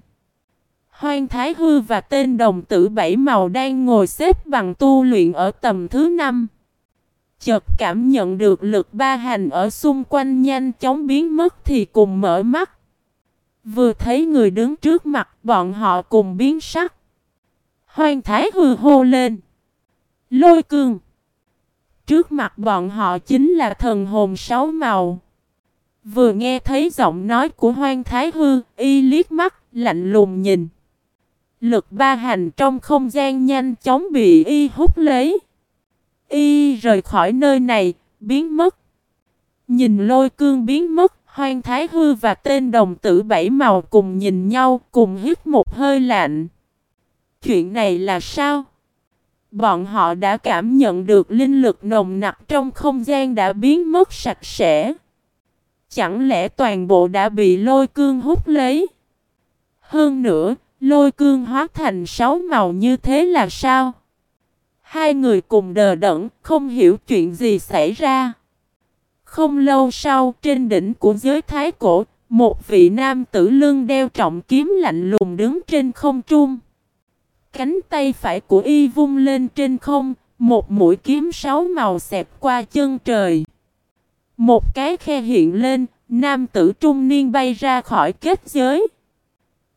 Hoang Thái Hư và tên đồng tử bảy màu đang ngồi xếp bằng tu luyện ở tầm thứ năm chợt cảm nhận được lực ba hành ở xung quanh nhanh chóng biến mất thì cùng mở mắt. Vừa thấy người đứng trước mặt bọn họ cùng biến sắc. Hoang thái hư hô lên. Lôi cương. Trước mặt bọn họ chính là thần hồn sáu màu. Vừa nghe thấy giọng nói của hoang thái hư, y liếc mắt, lạnh lùng nhìn. Lực ba hành trong không gian nhanh chóng bị y hút lấy. Y rời khỏi nơi này, biến mất. Nhìn lôi cương biến mất, hoang thái hư và tên đồng tử bảy màu cùng nhìn nhau, cùng hít một hơi lạnh. Chuyện này là sao? Bọn họ đã cảm nhận được linh lực nồng nặc trong không gian đã biến mất sạch sẽ. Chẳng lẽ toàn bộ đã bị lôi cương hút lấy? Hơn nữa, lôi cương hóa thành sáu màu như thế là sao? Hai người cùng đờ đẫn, không hiểu chuyện gì xảy ra. Không lâu sau, trên đỉnh của giới thái cổ, một vị nam tử lưng đeo trọng kiếm lạnh lùng đứng trên không trung. Cánh tay phải của y vung lên trên không, một mũi kiếm sáu màu xẹp qua chân trời. Một cái khe hiện lên, nam tử trung niên bay ra khỏi kết giới.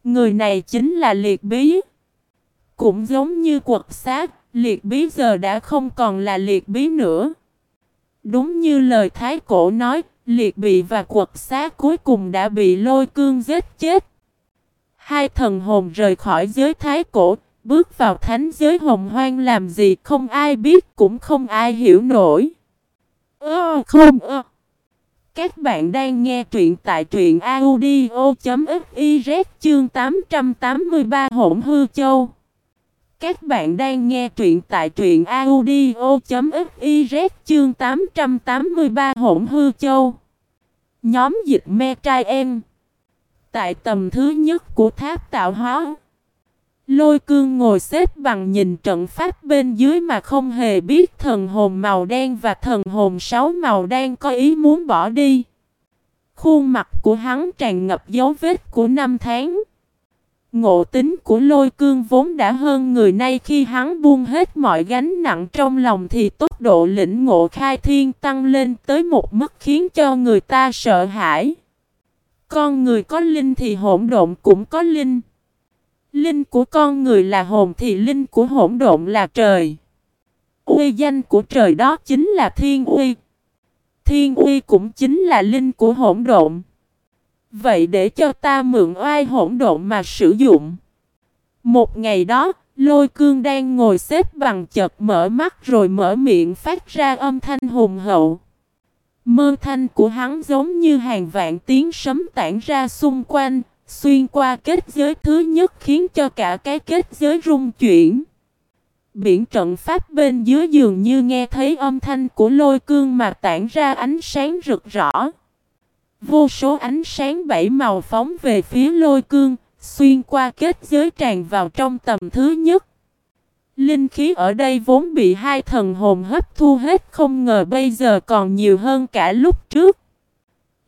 Người này chính là liệt bí. Cũng giống như quật sát, Liệt bí giờ đã không còn là liệt bí nữa. Đúng như lời Thái Cổ nói, Liệt bị và quật xác cuối cùng đã bị lôi cương giết chết. Hai thần hồn rời khỏi giới thái cổ, bước vào thánh giới hồng hoang làm gì không ai biết, cũng không ai hiểu nổi. Ơ, không ơ. Các bạn đang nghe truyện tại truyện audio.fiz chương 883 hỗn hư châu. Các bạn đang nghe truyện tại truyện audio.fiz chương 883 hỗn hư châu. Nhóm dịch me trai em. Tại tầm thứ nhất của tháp tạo hóa. Lôi cương ngồi xếp bằng nhìn trận pháp bên dưới mà không hề biết thần hồn màu đen và thần hồn sáu màu đen có ý muốn bỏ đi. Khuôn mặt của hắn tràn ngập dấu vết của năm tháng. Ngộ tính của lôi cương vốn đã hơn người nay khi hắn buông hết mọi gánh nặng trong lòng thì tốc độ lĩnh ngộ khai thiên tăng lên tới một mức khiến cho người ta sợ hãi. Con người có linh thì hỗn độn cũng có linh. Linh của con người là hồn thì linh của hỗn độn là trời. Uy danh của trời đó chính là thiên uy. Thiên uy cũng chính là linh của hỗn độn. Vậy để cho ta mượn oai hỗn độn mà sử dụng. Một ngày đó, lôi cương đang ngồi xếp bằng chợt mở mắt rồi mở miệng phát ra âm thanh hùng hậu. Mơ thanh của hắn giống như hàng vạn tiếng sấm tản ra xung quanh, xuyên qua kết giới thứ nhất khiến cho cả cái kết giới rung chuyển. Biển trận pháp bên dưới dường như nghe thấy âm thanh của lôi cương mà tản ra ánh sáng rực rỡ. Vô số ánh sáng bảy màu phóng về phía lôi cương, xuyên qua kết giới tràn vào trong tầm thứ nhất. Linh khí ở đây vốn bị hai thần hồn hấp thu hết không ngờ bây giờ còn nhiều hơn cả lúc trước.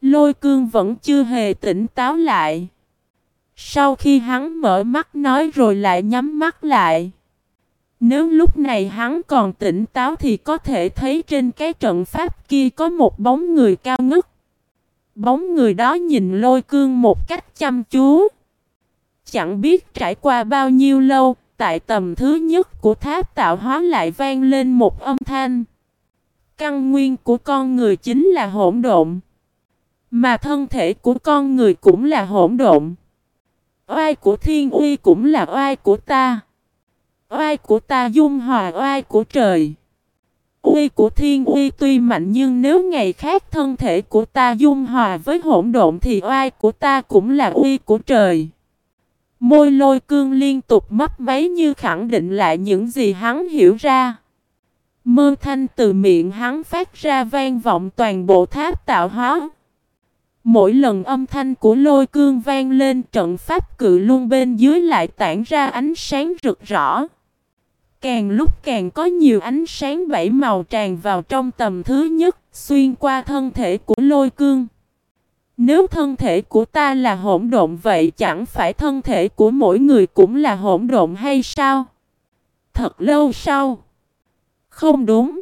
Lôi cương vẫn chưa hề tỉnh táo lại. Sau khi hắn mở mắt nói rồi lại nhắm mắt lại. Nếu lúc này hắn còn tỉnh táo thì có thể thấy trên cái trận pháp kia có một bóng người cao ngất. Bóng người đó nhìn lôi cương một cách chăm chú. Chẳng biết trải qua bao nhiêu lâu, tại tầm thứ nhất của tháp tạo hóa lại vang lên một âm thanh. Căn nguyên của con người chính là hỗn độn. Mà thân thể của con người cũng là hỗn độn. Oai của thiên uy cũng là oai của ta. Oai của ta dung hòa oai của trời. Uy của thiên uy tuy mạnh nhưng nếu ngày khác thân thể của ta dung hòa với hỗn độn thì oai của ta cũng là uy của trời. Môi lôi cương liên tục mấp máy như khẳng định lại những gì hắn hiểu ra. Mơ thanh từ miệng hắn phát ra vang vọng toàn bộ tháp tạo hóa. Mỗi lần âm thanh của lôi cương vang lên trận pháp cự luôn bên dưới lại tản ra ánh sáng rực rỡ. Càng lúc càng có nhiều ánh sáng bảy màu tràn vào trong tầm thứ nhất, xuyên qua thân thể của lôi cương. Nếu thân thể của ta là hỗn độn vậy chẳng phải thân thể của mỗi người cũng là hỗn độn hay sao? Thật lâu sau. Không đúng.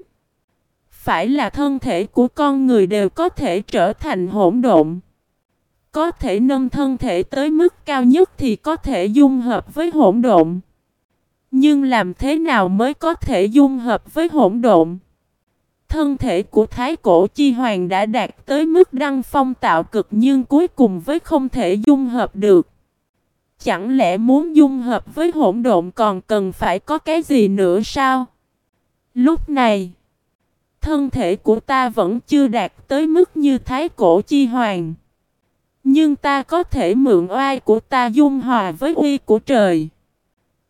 Phải là thân thể của con người đều có thể trở thành hỗn độn. Có thể nâng thân thể tới mức cao nhất thì có thể dung hợp với hỗn độn. Nhưng làm thế nào mới có thể dung hợp với hỗn độn? Thân thể của Thái Cổ Chi Hoàng đã đạt tới mức đăng phong tạo cực nhưng cuối cùng với không thể dung hợp được. Chẳng lẽ muốn dung hợp với hỗn độn còn cần phải có cái gì nữa sao? Lúc này, thân thể của ta vẫn chưa đạt tới mức như Thái Cổ Chi Hoàng. Nhưng ta có thể mượn oai của ta dung hòa với uy của trời.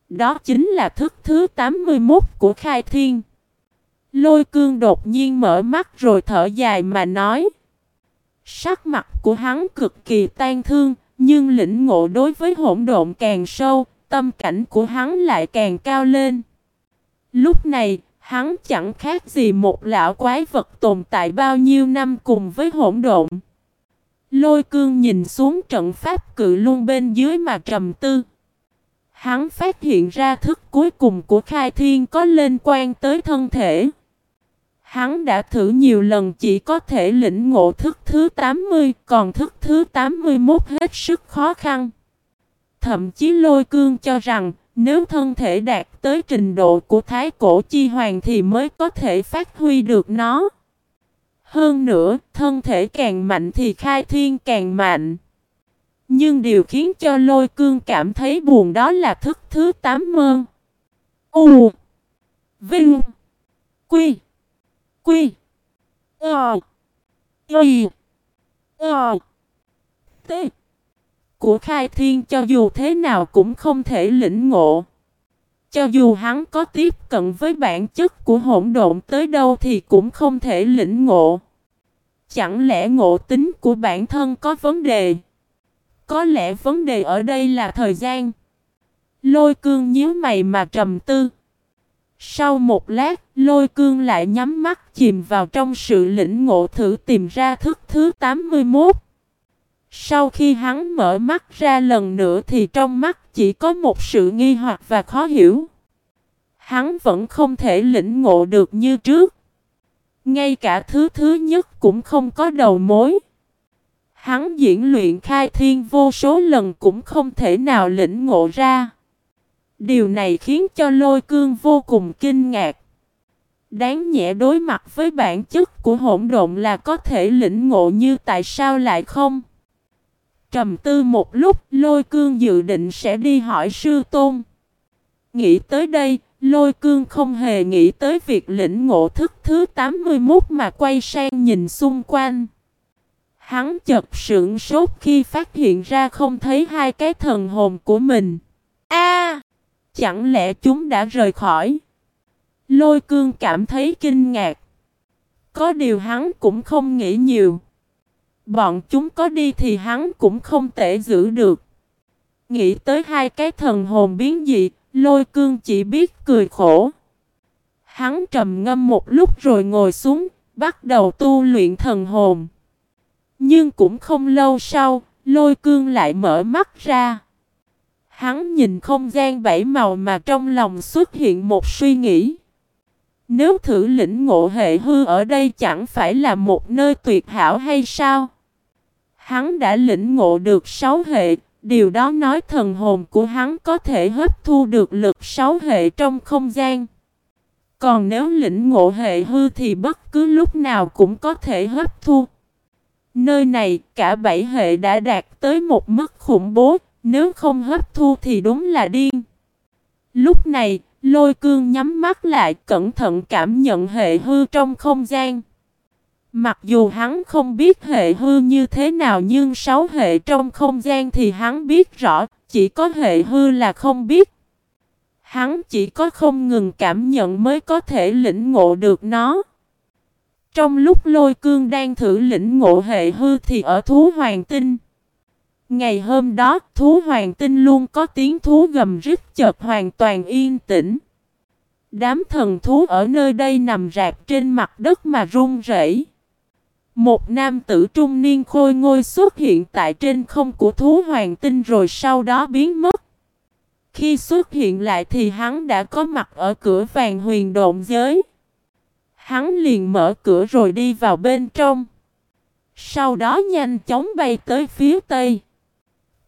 Đó chính là thức thứ 81 của Khai Thiên. Lôi cương đột nhiên mở mắt rồi thở dài mà nói. Sắc mặt của hắn cực kỳ tan thương, nhưng lĩnh ngộ đối với hỗn độn càng sâu, tâm cảnh của hắn lại càng cao lên. Lúc này, hắn chẳng khác gì một lão quái vật tồn tại bao nhiêu năm cùng với hỗn độn. Lôi cương nhìn xuống trận pháp cự luôn bên dưới mà trầm tư. Hắn phát hiện ra thức cuối cùng của khai thiên có liên quan tới thân thể. Hắn đã thử nhiều lần chỉ có thể lĩnh ngộ thức thứ 80, còn thức thứ 81 hết sức khó khăn. Thậm chí lôi cương cho rằng, nếu thân thể đạt tới trình độ của thái cổ chi hoàng thì mới có thể phát huy được nó. Hơn nữa, thân thể càng mạnh thì khai thiên càng mạnh. Nhưng điều khiến cho lôi cương cảm thấy buồn đó là thức thứ tám mơn. U Vinh Quy Quy Ờ Y Ờ T của khai thiên cho dù thế nào cũng không thể lĩnh ngộ. Cho dù hắn có tiếp cận với bản chất của hỗn độn tới đâu thì cũng không thể lĩnh ngộ. Chẳng lẽ ngộ tính của bản thân có vấn đề? Có lẽ vấn đề ở đây là thời gian. Lôi cương nhíu mày mà trầm tư. Sau một lát, lôi cương lại nhắm mắt chìm vào trong sự lĩnh ngộ thử tìm ra thức thứ 81. Sau khi hắn mở mắt ra lần nữa thì trong mắt chỉ có một sự nghi hoặc và khó hiểu. Hắn vẫn không thể lĩnh ngộ được như trước. Ngay cả thứ thứ nhất cũng không có đầu mối. Hắn diễn luyện khai thiên vô số lần cũng không thể nào lĩnh ngộ ra. Điều này khiến cho lôi cương vô cùng kinh ngạc. Đáng nhẹ đối mặt với bản chất của hỗn độn là có thể lĩnh ngộ như tại sao lại không? Trầm tư một lúc, lôi cương dự định sẽ đi hỏi sư tôn. Nghĩ tới đây, lôi cương không hề nghĩ tới việc lĩnh ngộ thức thứ 81 mà quay sang nhìn xung quanh. Hắn chật sững sốt khi phát hiện ra không thấy hai cái thần hồn của mình. A, Chẳng lẽ chúng đã rời khỏi? Lôi cương cảm thấy kinh ngạc. Có điều hắn cũng không nghĩ nhiều. Bọn chúng có đi thì hắn cũng không thể giữ được. Nghĩ tới hai cái thần hồn biến dị, lôi cương chỉ biết cười khổ. Hắn trầm ngâm một lúc rồi ngồi xuống, bắt đầu tu luyện thần hồn. Nhưng cũng không lâu sau, lôi cương lại mở mắt ra. Hắn nhìn không gian bảy màu mà trong lòng xuất hiện một suy nghĩ. Nếu thử lĩnh ngộ hệ hư ở đây chẳng phải là một nơi tuyệt hảo hay sao? Hắn đã lĩnh ngộ được sáu hệ, điều đó nói thần hồn của hắn có thể hấp thu được lực sáu hệ trong không gian. Còn nếu lĩnh ngộ hệ hư thì bất cứ lúc nào cũng có thể hấp thu. Nơi này cả bảy hệ đã đạt tới một mức khủng bố, nếu không hấp thu thì đúng là điên. Lúc này, lôi cương nhắm mắt lại cẩn thận cảm nhận hệ hư trong không gian. Mặc dù hắn không biết hệ hư như thế nào nhưng sáu hệ trong không gian thì hắn biết rõ, chỉ có hệ hư là không biết. Hắn chỉ có không ngừng cảm nhận mới có thể lĩnh ngộ được nó. Trong lúc lôi cương đang thử lĩnh ngộ hệ hư thì ở thú hoàng tinh. Ngày hôm đó, thú hoàng tinh luôn có tiếng thú gầm rít chợt hoàn toàn yên tĩnh. Đám thần thú ở nơi đây nằm rạc trên mặt đất mà run rẩy. Một nam tử trung niên khôi ngôi xuất hiện tại trên không của thú hoàng tinh rồi sau đó biến mất. Khi xuất hiện lại thì hắn đã có mặt ở cửa vàng huyền độn giới. Hắn liền mở cửa rồi đi vào bên trong. Sau đó nhanh chóng bay tới phía tây.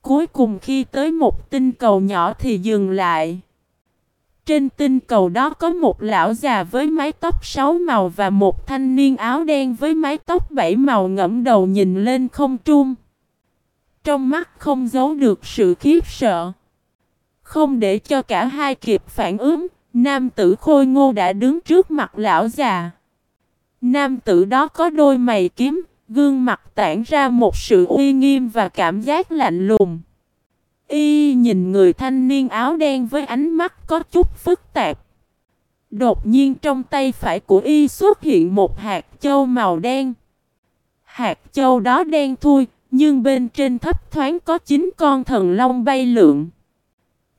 Cuối cùng khi tới một tinh cầu nhỏ thì dừng lại. Trên tinh cầu đó có một lão già với mái tóc sáu màu và một thanh niên áo đen với mái tóc bảy màu ngẫm đầu nhìn lên không trung. Trong mắt không giấu được sự khiếp sợ. Không để cho cả hai kịp phản ứng, nam tử khôi ngô đã đứng trước mặt lão già. Nam tử đó có đôi mày kiếm, gương mặt tản ra một sự uy nghiêm và cảm giác lạnh lùng. Y nhìn người thanh niên áo đen với ánh mắt có chút phức tạp. Đột nhiên trong tay phải của Y xuất hiện một hạt châu màu đen. Hạt châu đó đen thui, nhưng bên trên thấp thoáng có chín con thần long bay lượn.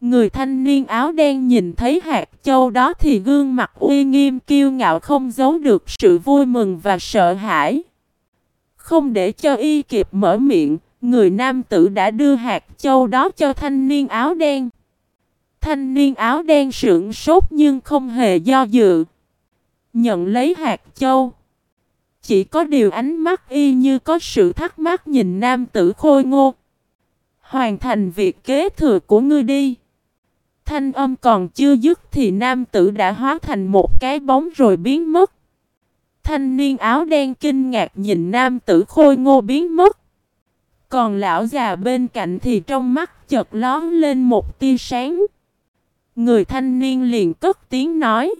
Người thanh niên áo đen nhìn thấy hạt châu đó thì gương mặt uy nghiêm kiêu ngạo không giấu được sự vui mừng và sợ hãi. Không để cho y kịp mở miệng, người nam tử đã đưa hạt châu đó cho thanh niên áo đen. Thanh niên áo đen sưởng sốt nhưng không hề do dự. Nhận lấy hạt châu. Chỉ có điều ánh mắt y như có sự thắc mắc nhìn nam tử khôi ngô. Hoàn thành việc kế thừa của ngươi đi. Thanh âm còn chưa dứt thì nam tử đã hóa thành một cái bóng rồi biến mất. Thanh niên áo đen kinh ngạc nhìn nam tử khôi ngô biến mất. Còn lão già bên cạnh thì trong mắt chợt lón lên một tia sáng. Người thanh niên liền cất tiếng nói.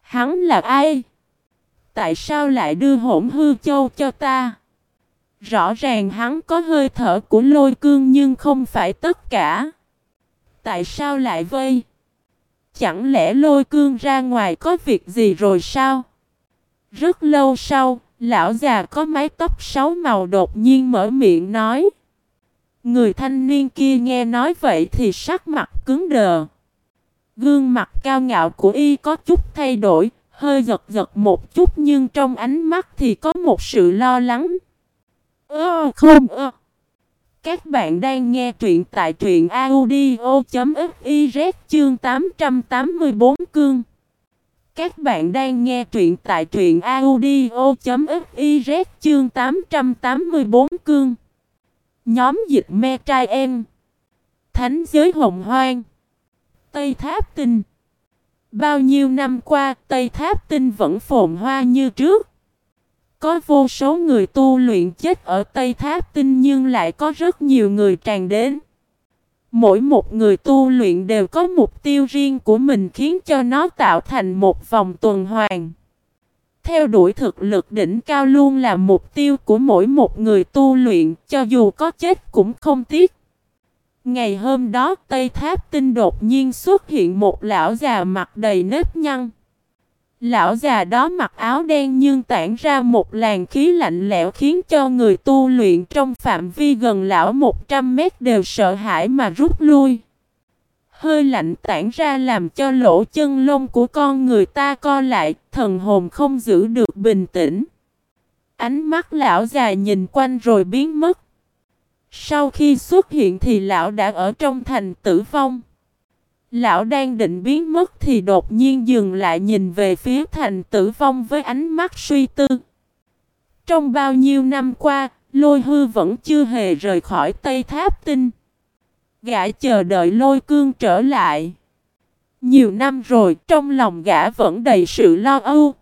Hắn là ai? Tại sao lại đưa hỗn hư châu cho ta? Rõ ràng hắn có hơi thở của lôi cương nhưng không phải tất cả. Tại sao lại vây? Chẳng lẽ lôi cương ra ngoài có việc gì rồi sao? Rất lâu sau, lão già có mái tóc sáu màu đột nhiên mở miệng nói. Người thanh niên kia nghe nói vậy thì sắc mặt cứng đờ. Gương mặt cao ngạo của y có chút thay đổi, hơi giật giật một chút nhưng trong ánh mắt thì có một sự lo lắng. Ơ không ơ. Các bạn đang nghe truyện tại truyện audio.fiz chương 884 cương. Các bạn đang nghe truyện tại truyện audio.fiz chương 884 cương. Nhóm dịch me trai em. Thánh giới hồng hoang. Tây Tháp Tinh. Bao nhiêu năm qua, Tây Tháp Tinh vẫn phồn hoa như trước. Có vô số người tu luyện chết ở Tây Tháp Tinh nhưng lại có rất nhiều người tràn đến. Mỗi một người tu luyện đều có mục tiêu riêng của mình khiến cho nó tạo thành một vòng tuần hoàn. Theo đuổi thực lực đỉnh cao luôn là mục tiêu của mỗi một người tu luyện, cho dù có chết cũng không tiếc. Ngày hôm đó Tây Tháp Tinh đột nhiên xuất hiện một lão già mặt đầy nếp nhăn. Lão già đó mặc áo đen nhưng tản ra một làn khí lạnh lẽo khiến cho người tu luyện trong phạm vi gần lão 100 mét đều sợ hãi mà rút lui. Hơi lạnh tản ra làm cho lỗ chân lông của con người ta co lại, thần hồn không giữ được bình tĩnh. Ánh mắt lão già nhìn quanh rồi biến mất. Sau khi xuất hiện thì lão đã ở trong thành tử vong. Lão đang định biến mất thì đột nhiên dừng lại nhìn về phía thành tử vong với ánh mắt suy tư. Trong bao nhiêu năm qua, lôi hư vẫn chưa hề rời khỏi Tây Tháp Tinh. Gã chờ đợi lôi cương trở lại. Nhiều năm rồi, trong lòng gã vẫn đầy sự lo âu.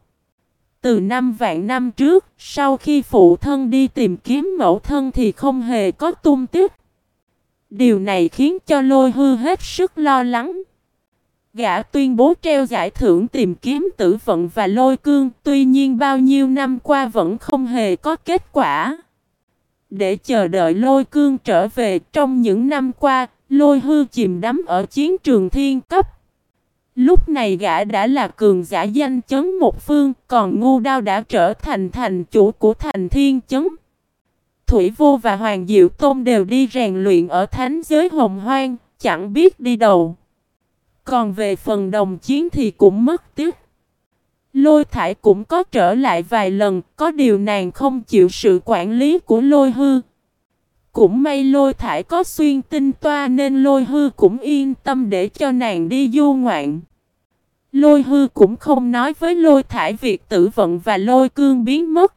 Từ năm vạn năm trước, sau khi phụ thân đi tìm kiếm mẫu thân thì không hề có tung tích. Điều này khiến cho lôi hư hết sức lo lắng. Gã tuyên bố treo giải thưởng tìm kiếm tử vận và lôi cương, tuy nhiên bao nhiêu năm qua vẫn không hề có kết quả. Để chờ đợi lôi cương trở về trong những năm qua, lôi hư chìm đắm ở chiến trường thiên cấp. Lúc này gã đã là cường giả danh chấn một phương, còn ngu đao đã trở thành thành chủ của thành thiên chấn. Thủy Vô và Hoàng Diệu Tôn đều đi rèn luyện ở thánh giới hồng hoang, chẳng biết đi đâu. Còn về phần đồng chiến thì cũng mất tiếc. Lôi thải cũng có trở lại vài lần, có điều nàng không chịu sự quản lý của lôi hư. Cũng may lôi thải có xuyên tinh toa nên lôi hư cũng yên tâm để cho nàng đi du ngoạn. Lôi hư cũng không nói với lôi thải việc tử vận và lôi cương biến mất.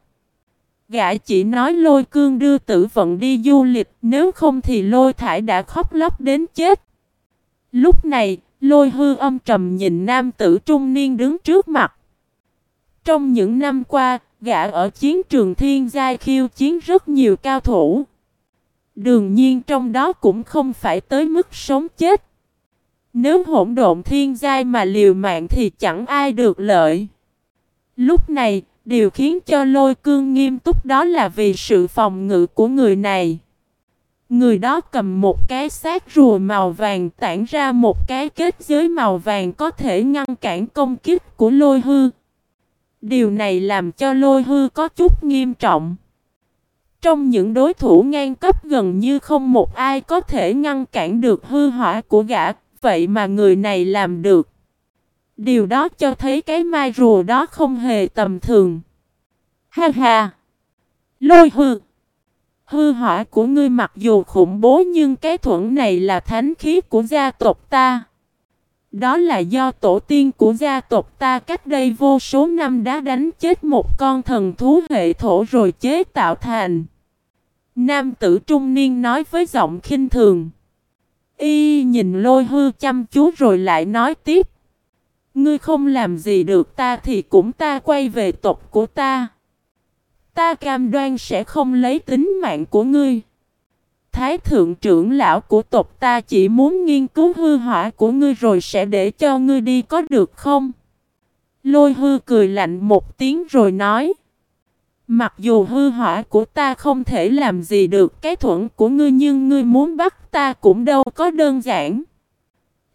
Gã chỉ nói lôi cương đưa tử vận đi du lịch, nếu không thì lôi thải đã khóc lóc đến chết. Lúc này, lôi hư âm trầm nhìn nam tử trung niên đứng trước mặt. Trong những năm qua, gã ở chiến trường thiên giai khiêu chiến rất nhiều cao thủ. Đương nhiên trong đó cũng không phải tới mức sống chết. Nếu hỗn độn thiên giai mà liều mạng thì chẳng ai được lợi. Lúc này, điều khiến cho lôi cương nghiêm túc đó là vì sự phòng ngự của người này. Người đó cầm một cái xác rùa màu vàng tản ra một cái kết giới màu vàng có thể ngăn cản công kích của lôi hư. Điều này làm cho lôi hư có chút nghiêm trọng. Trong những đối thủ ngang cấp gần như không một ai có thể ngăn cản được hư hỏa của gã, vậy mà người này làm được. Điều đó cho thấy cái mai rùa đó không hề tầm thường. Ha ha! Lôi hư! Hư hỏa của ngươi mặc dù khủng bố nhưng cái thuẫn này là thánh khí của gia tộc ta. Đó là do tổ tiên của gia tộc ta cách đây vô số năm đã đánh chết một con thần thú hệ thổ rồi chế tạo thành. Nam tử trung niên nói với giọng khinh thường. Y nhìn lôi hư chăm chú rồi lại nói tiếp. Ngươi không làm gì được ta thì cũng ta quay về tộc của ta. Ta cam đoan sẽ không lấy tính mạng của ngươi. Thái thượng trưởng lão của tộc ta chỉ muốn nghiên cứu hư hỏa của ngươi rồi sẽ để cho ngươi đi, có được không? Lôi hư cười lạnh một tiếng rồi nói. Mặc dù hư hỏa của ta không thể làm gì được cái thuận của ngươi, nhưng ngươi muốn bắt ta cũng đâu có đơn giản.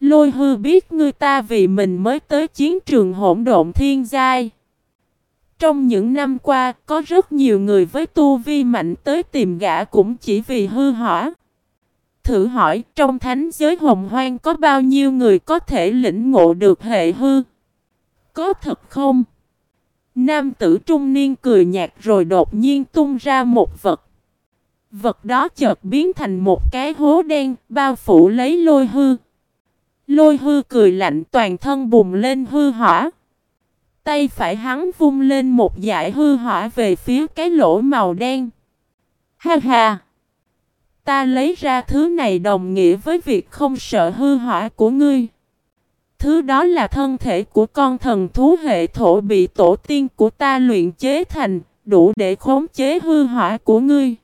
Lôi hư biết ngươi ta vì mình mới tới chiến trường hỗn độn thiên giai. Trong những năm qua, có rất nhiều người với tu vi mạnh tới tìm gã cũng chỉ vì hư hỏa. Thử hỏi, trong thánh giới hồng hoang có bao nhiêu người có thể lĩnh ngộ được hệ hư? Có thật không? Nam tử trung niên cười nhạt rồi đột nhiên tung ra một vật. Vật đó chợt biến thành một cái hố đen, bao phủ lấy lôi hư. Lôi hư cười lạnh toàn thân bùng lên hư hỏa. Tay phải hắn vung lên một dải hư hỏa về phía cái lỗ màu đen. Ha ha! Ta lấy ra thứ này đồng nghĩa với việc không sợ hư hỏa của ngươi. Thứ đó là thân thể của con thần thú hệ thổ bị tổ tiên của ta luyện chế thành, đủ để khống chế hư hỏa của ngươi.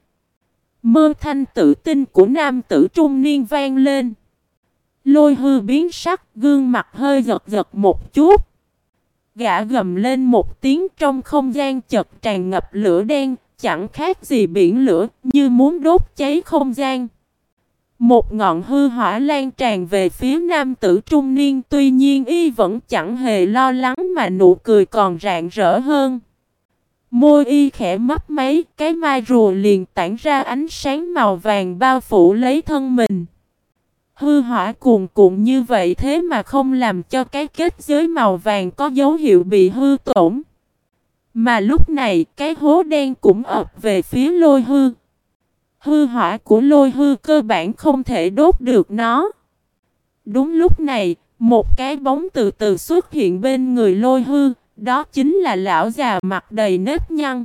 Mơ thanh tự tin của nam tử trung niên vang lên. Lôi hư biến sắc, gương mặt hơi giật giật một chút. Gã gầm lên một tiếng trong không gian chật tràn ngập lửa đen, chẳng khác gì biển lửa, như muốn đốt cháy không gian. Một ngọn hư hỏa lan tràn về phía nam tử trung niên tuy nhiên y vẫn chẳng hề lo lắng mà nụ cười còn rạng rỡ hơn. Môi y khẽ mấp máy, cái mai rùa liền tản ra ánh sáng màu vàng bao phủ lấy thân mình. Hư hỏa cuồn cuộn như vậy thế mà không làm cho cái kết giới màu vàng có dấu hiệu bị hư tổn. Mà lúc này cái hố đen cũng ập về phía lôi hư. Hư hỏa của lôi hư cơ bản không thể đốt được nó. Đúng lúc này, một cái bóng từ từ xuất hiện bên người lôi hư, đó chính là lão già mặt đầy nếp nhăn.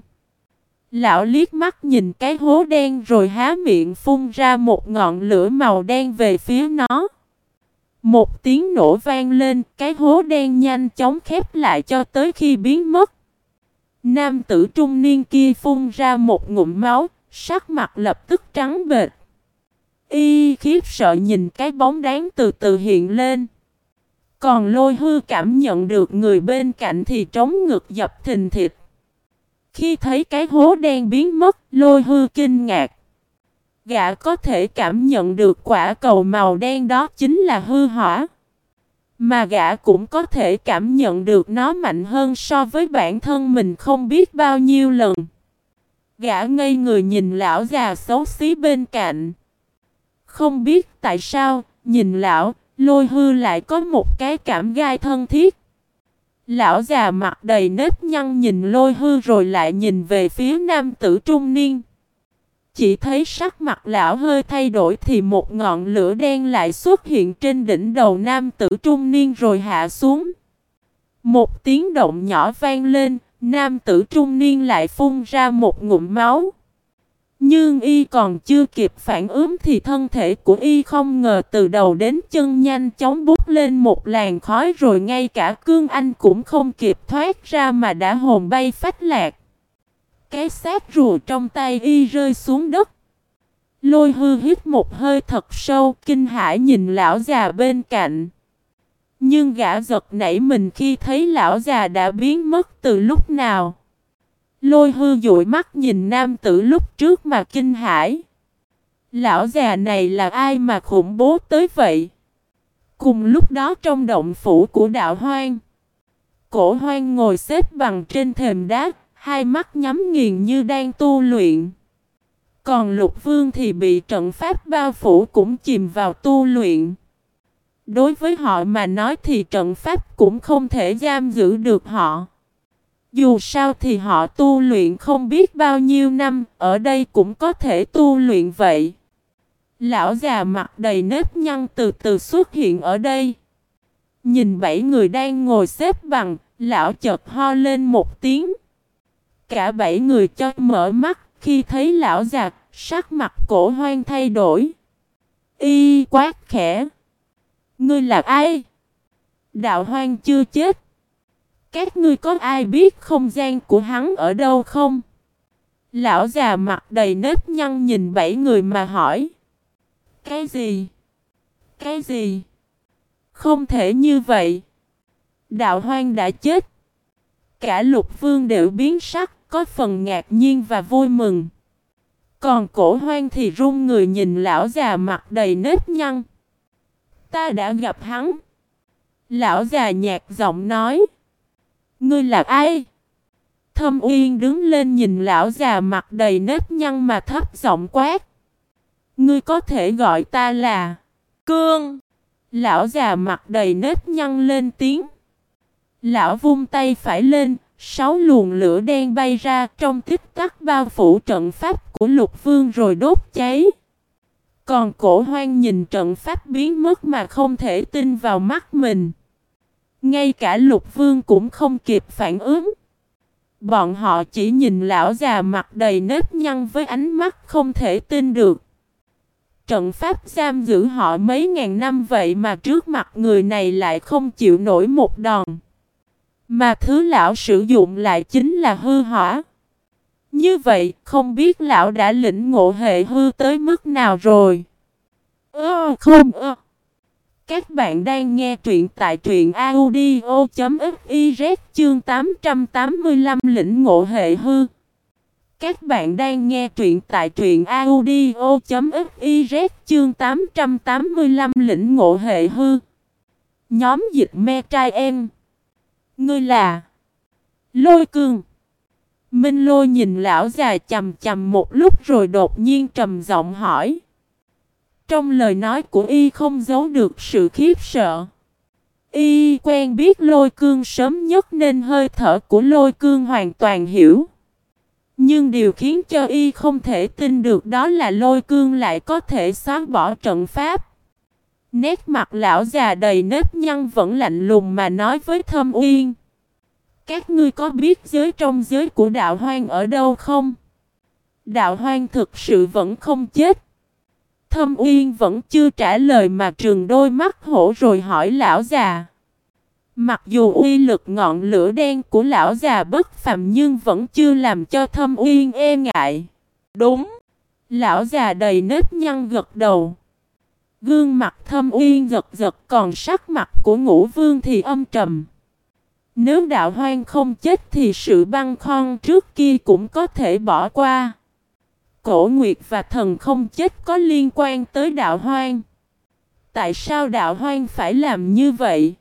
Lão liếc mắt nhìn cái hố đen rồi há miệng phun ra một ngọn lửa màu đen về phía nó. Một tiếng nổ vang lên, cái hố đen nhanh chóng khép lại cho tới khi biến mất. Nam tử trung niên kia phun ra một ngụm máu, sắc mặt lập tức trắng bệch. Y khiếp sợ nhìn cái bóng đáng từ từ hiện lên. Còn lôi hư cảm nhận được người bên cạnh thì trống ngực dập thình thịt. Khi thấy cái hố đen biến mất, lôi hư kinh ngạc. Gã có thể cảm nhận được quả cầu màu đen đó chính là hư hỏa. Mà gã cũng có thể cảm nhận được nó mạnh hơn so với bản thân mình không biết bao nhiêu lần. Gã ngây người nhìn lão già xấu xí bên cạnh. Không biết tại sao, nhìn lão, lôi hư lại có một cái cảm gai thân thiết. Lão già mặt đầy nếp nhăn nhìn lôi hư rồi lại nhìn về phía nam tử trung niên. Chỉ thấy sắc mặt lão hơi thay đổi thì một ngọn lửa đen lại xuất hiện trên đỉnh đầu nam tử trung niên rồi hạ xuống. Một tiếng động nhỏ vang lên, nam tử trung niên lại phun ra một ngụm máu. Nhưng y còn chưa kịp phản ứng thì thân thể của y không ngờ từ đầu đến chân nhanh chóng bút lên một làn khói rồi ngay cả cương anh cũng không kịp thoát ra mà đã hồn bay phách lạc. Cái xác rùa trong tay y rơi xuống đất. Lôi hư hít một hơi thật sâu, kinh hãi nhìn lão già bên cạnh. Nhưng gã giật nảy mình khi thấy lão già đã biến mất từ lúc nào. Lôi hư dụi mắt nhìn nam tử lúc trước mà kinh hãi. Lão già này là ai mà khủng bố tới vậy? Cùng lúc đó trong động phủ của đạo hoang. Cổ hoang ngồi xếp bằng trên thềm đá, hai mắt nhắm nghiền như đang tu luyện. Còn lục vương thì bị trận pháp bao phủ cũng chìm vào tu luyện. Đối với họ mà nói thì trận pháp cũng không thể giam giữ được họ. Dù sao thì họ tu luyện không biết bao nhiêu năm, ở đây cũng có thể tu luyện vậy. Lão già mặt đầy nếp nhăn từ từ xuất hiện ở đây. Nhìn bảy người đang ngồi xếp bằng, lão chợt ho lên một tiếng. Cả bảy người cho mở mắt, khi thấy lão già, sắc mặt cổ hoang thay đổi. Y quát khẽ. Ngươi là ai? Đạo hoang chưa chết. Các ngươi có ai biết không gian của hắn ở đâu không? Lão già mặt đầy nếp nhăn nhìn bảy người mà hỏi. Cái gì? Cái gì? Không thể như vậy. Đạo hoang đã chết. Cả lục vương đều biến sắc, có phần ngạc nhiên và vui mừng. Còn cổ hoang thì run người nhìn lão già mặt đầy nếp nhăn. Ta đã gặp hắn. Lão già nhạt giọng nói. Ngươi là ai? Thâm Uyên đứng lên nhìn lão già mặt đầy nếp nhăn mà thấp giọng quát. Ngươi có thể gọi ta là Cương. Lão già mặt đầy nếp nhăn lên tiếng. Lão vung tay phải lên, sáu luồng lửa đen bay ra trong tích tắc bao phủ trận pháp của lục vương rồi đốt cháy. Còn cổ hoang nhìn trận pháp biến mất mà không thể tin vào mắt mình. Ngay cả lục vương cũng không kịp phản ứng. Bọn họ chỉ nhìn lão già mặt đầy nếp nhăn với ánh mắt không thể tin được. Trận pháp giam giữ họ mấy ngàn năm vậy mà trước mặt người này lại không chịu nổi một đòn. Mà thứ lão sử dụng lại chính là hư hỏa. Như vậy, không biết lão đã lĩnh ngộ hệ hư tới mức nào rồi? Ơ không ơ. Các bạn đang nghe truyện tại truyện audio.fiz chương 885 lĩnh ngộ hệ hư. Các bạn đang nghe truyện tại truyện audio.fiz chương 885 lĩnh ngộ hệ hư. Nhóm dịch me trai em. Ngươi là Lôi cương. Minh lôi nhìn lão già chầm chầm một lúc rồi đột nhiên trầm giọng hỏi. Trong lời nói của y không giấu được sự khiếp sợ. Y quen biết lôi cương sớm nhất nên hơi thở của lôi cương hoàn toàn hiểu. Nhưng điều khiến cho y không thể tin được đó là lôi cương lại có thể xóa bỏ trận pháp. Nét mặt lão già đầy nếp nhăn vẫn lạnh lùng mà nói với thâm uyên. Các ngươi có biết giới trong giới của đạo hoang ở đâu không? Đạo hoang thực sự vẫn không chết. Thâm Uyên vẫn chưa trả lời mà trường đôi mắt hổ rồi hỏi lão già. Mặc dù uy lực ngọn lửa đen của lão già bất phàm nhưng vẫn chưa làm cho Thâm Uyên e ngại. Đúng. Lão già đầy nếp nhăn gật đầu. Gương mặt Thâm Uyên giật giật còn sắc mặt của ngũ vương thì âm trầm. Nếu đạo hoang không chết thì sự băng khoăn trước kia cũng có thể bỏ qua. Cổ Nguyệt và thần không chết có liên quan tới đạo hoang. Tại sao đạo hoang phải làm như vậy?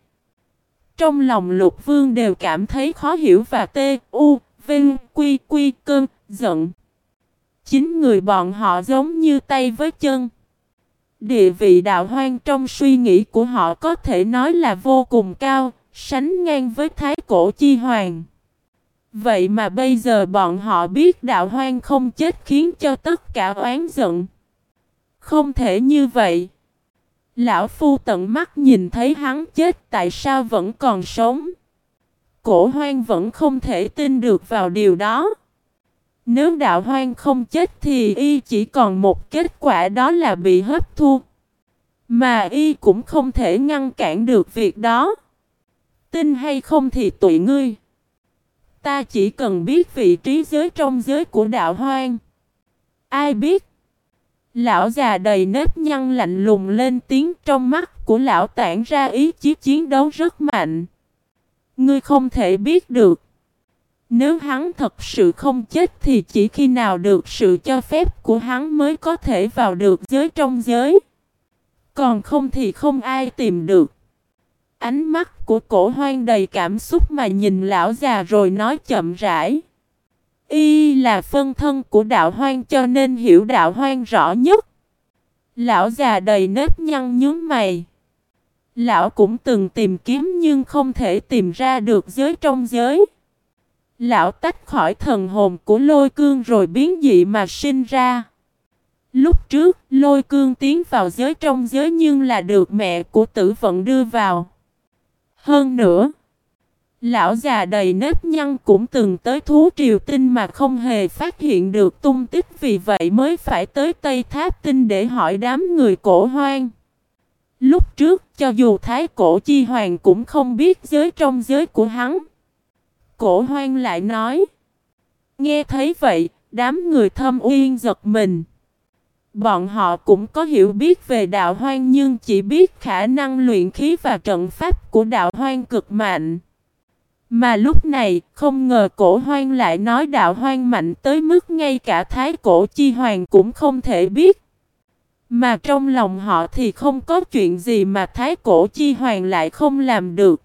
Trong lòng lục vương đều cảm thấy khó hiểu và tê, u, vinh, quy, quy, cơn, giận. Chính người bọn họ giống như tay với chân. Địa vị đạo hoang trong suy nghĩ của họ có thể nói là vô cùng cao, sánh ngang với thái cổ chi hoàng. Vậy mà bây giờ bọn họ biết đạo hoang không chết khiến cho tất cả oán giận. Không thể như vậy. Lão Phu tận mắt nhìn thấy hắn chết tại sao vẫn còn sống. Cổ hoang vẫn không thể tin được vào điều đó. Nếu đạo hoang không chết thì y chỉ còn một kết quả đó là bị hấp thu. Mà y cũng không thể ngăn cản được việc đó. Tin hay không thì tụi ngươi. Ta chỉ cần biết vị trí giới trong giới của đạo hoang. Ai biết? Lão già đầy nếp nhăn lạnh lùng lên tiếng trong mắt của lão tản ra ý chí chiến đấu rất mạnh. Ngươi không thể biết được. Nếu hắn thật sự không chết thì chỉ khi nào được sự cho phép của hắn mới có thể vào được giới trong giới. Còn không thì không ai tìm được. Ánh mắt của cổ hoang đầy cảm xúc mà nhìn lão già rồi nói chậm rãi. Y là phân thân của đạo hoang cho nên hiểu đạo hoang rõ nhất. Lão già đầy nếp nhăn nhướng mày. Lão cũng từng tìm kiếm nhưng không thể tìm ra được giới trong giới. Lão tách khỏi thần hồn của lôi cương rồi biến dị mà sinh ra. Lúc trước, lôi cương tiến vào giới trong giới nhưng là được mẹ của tử vận đưa vào. Hơn nữa, lão già đầy nếp nhăn cũng từng tới thú triều tinh mà không hề phát hiện được tung tích vì vậy mới phải tới Tây Tháp Tinh để hỏi đám người cổ hoang. Lúc trước cho dù Thái Cổ Chi Hoàng cũng không biết giới trong giới của hắn. Cổ hoang lại nói. Nghe thấy vậy, đám người thâm uyên giật mình. Bọn họ cũng có hiểu biết về đạo hoang nhưng chỉ biết khả năng luyện khí và trận pháp của đạo hoang cực mạnh. Mà lúc này, không ngờ cổ hoang lại nói đạo hoang mạnh tới mức ngay cả thái cổ chi hoàng cũng không thể biết. Mà trong lòng họ thì không có chuyện gì mà thái cổ chi hoàng lại không làm được.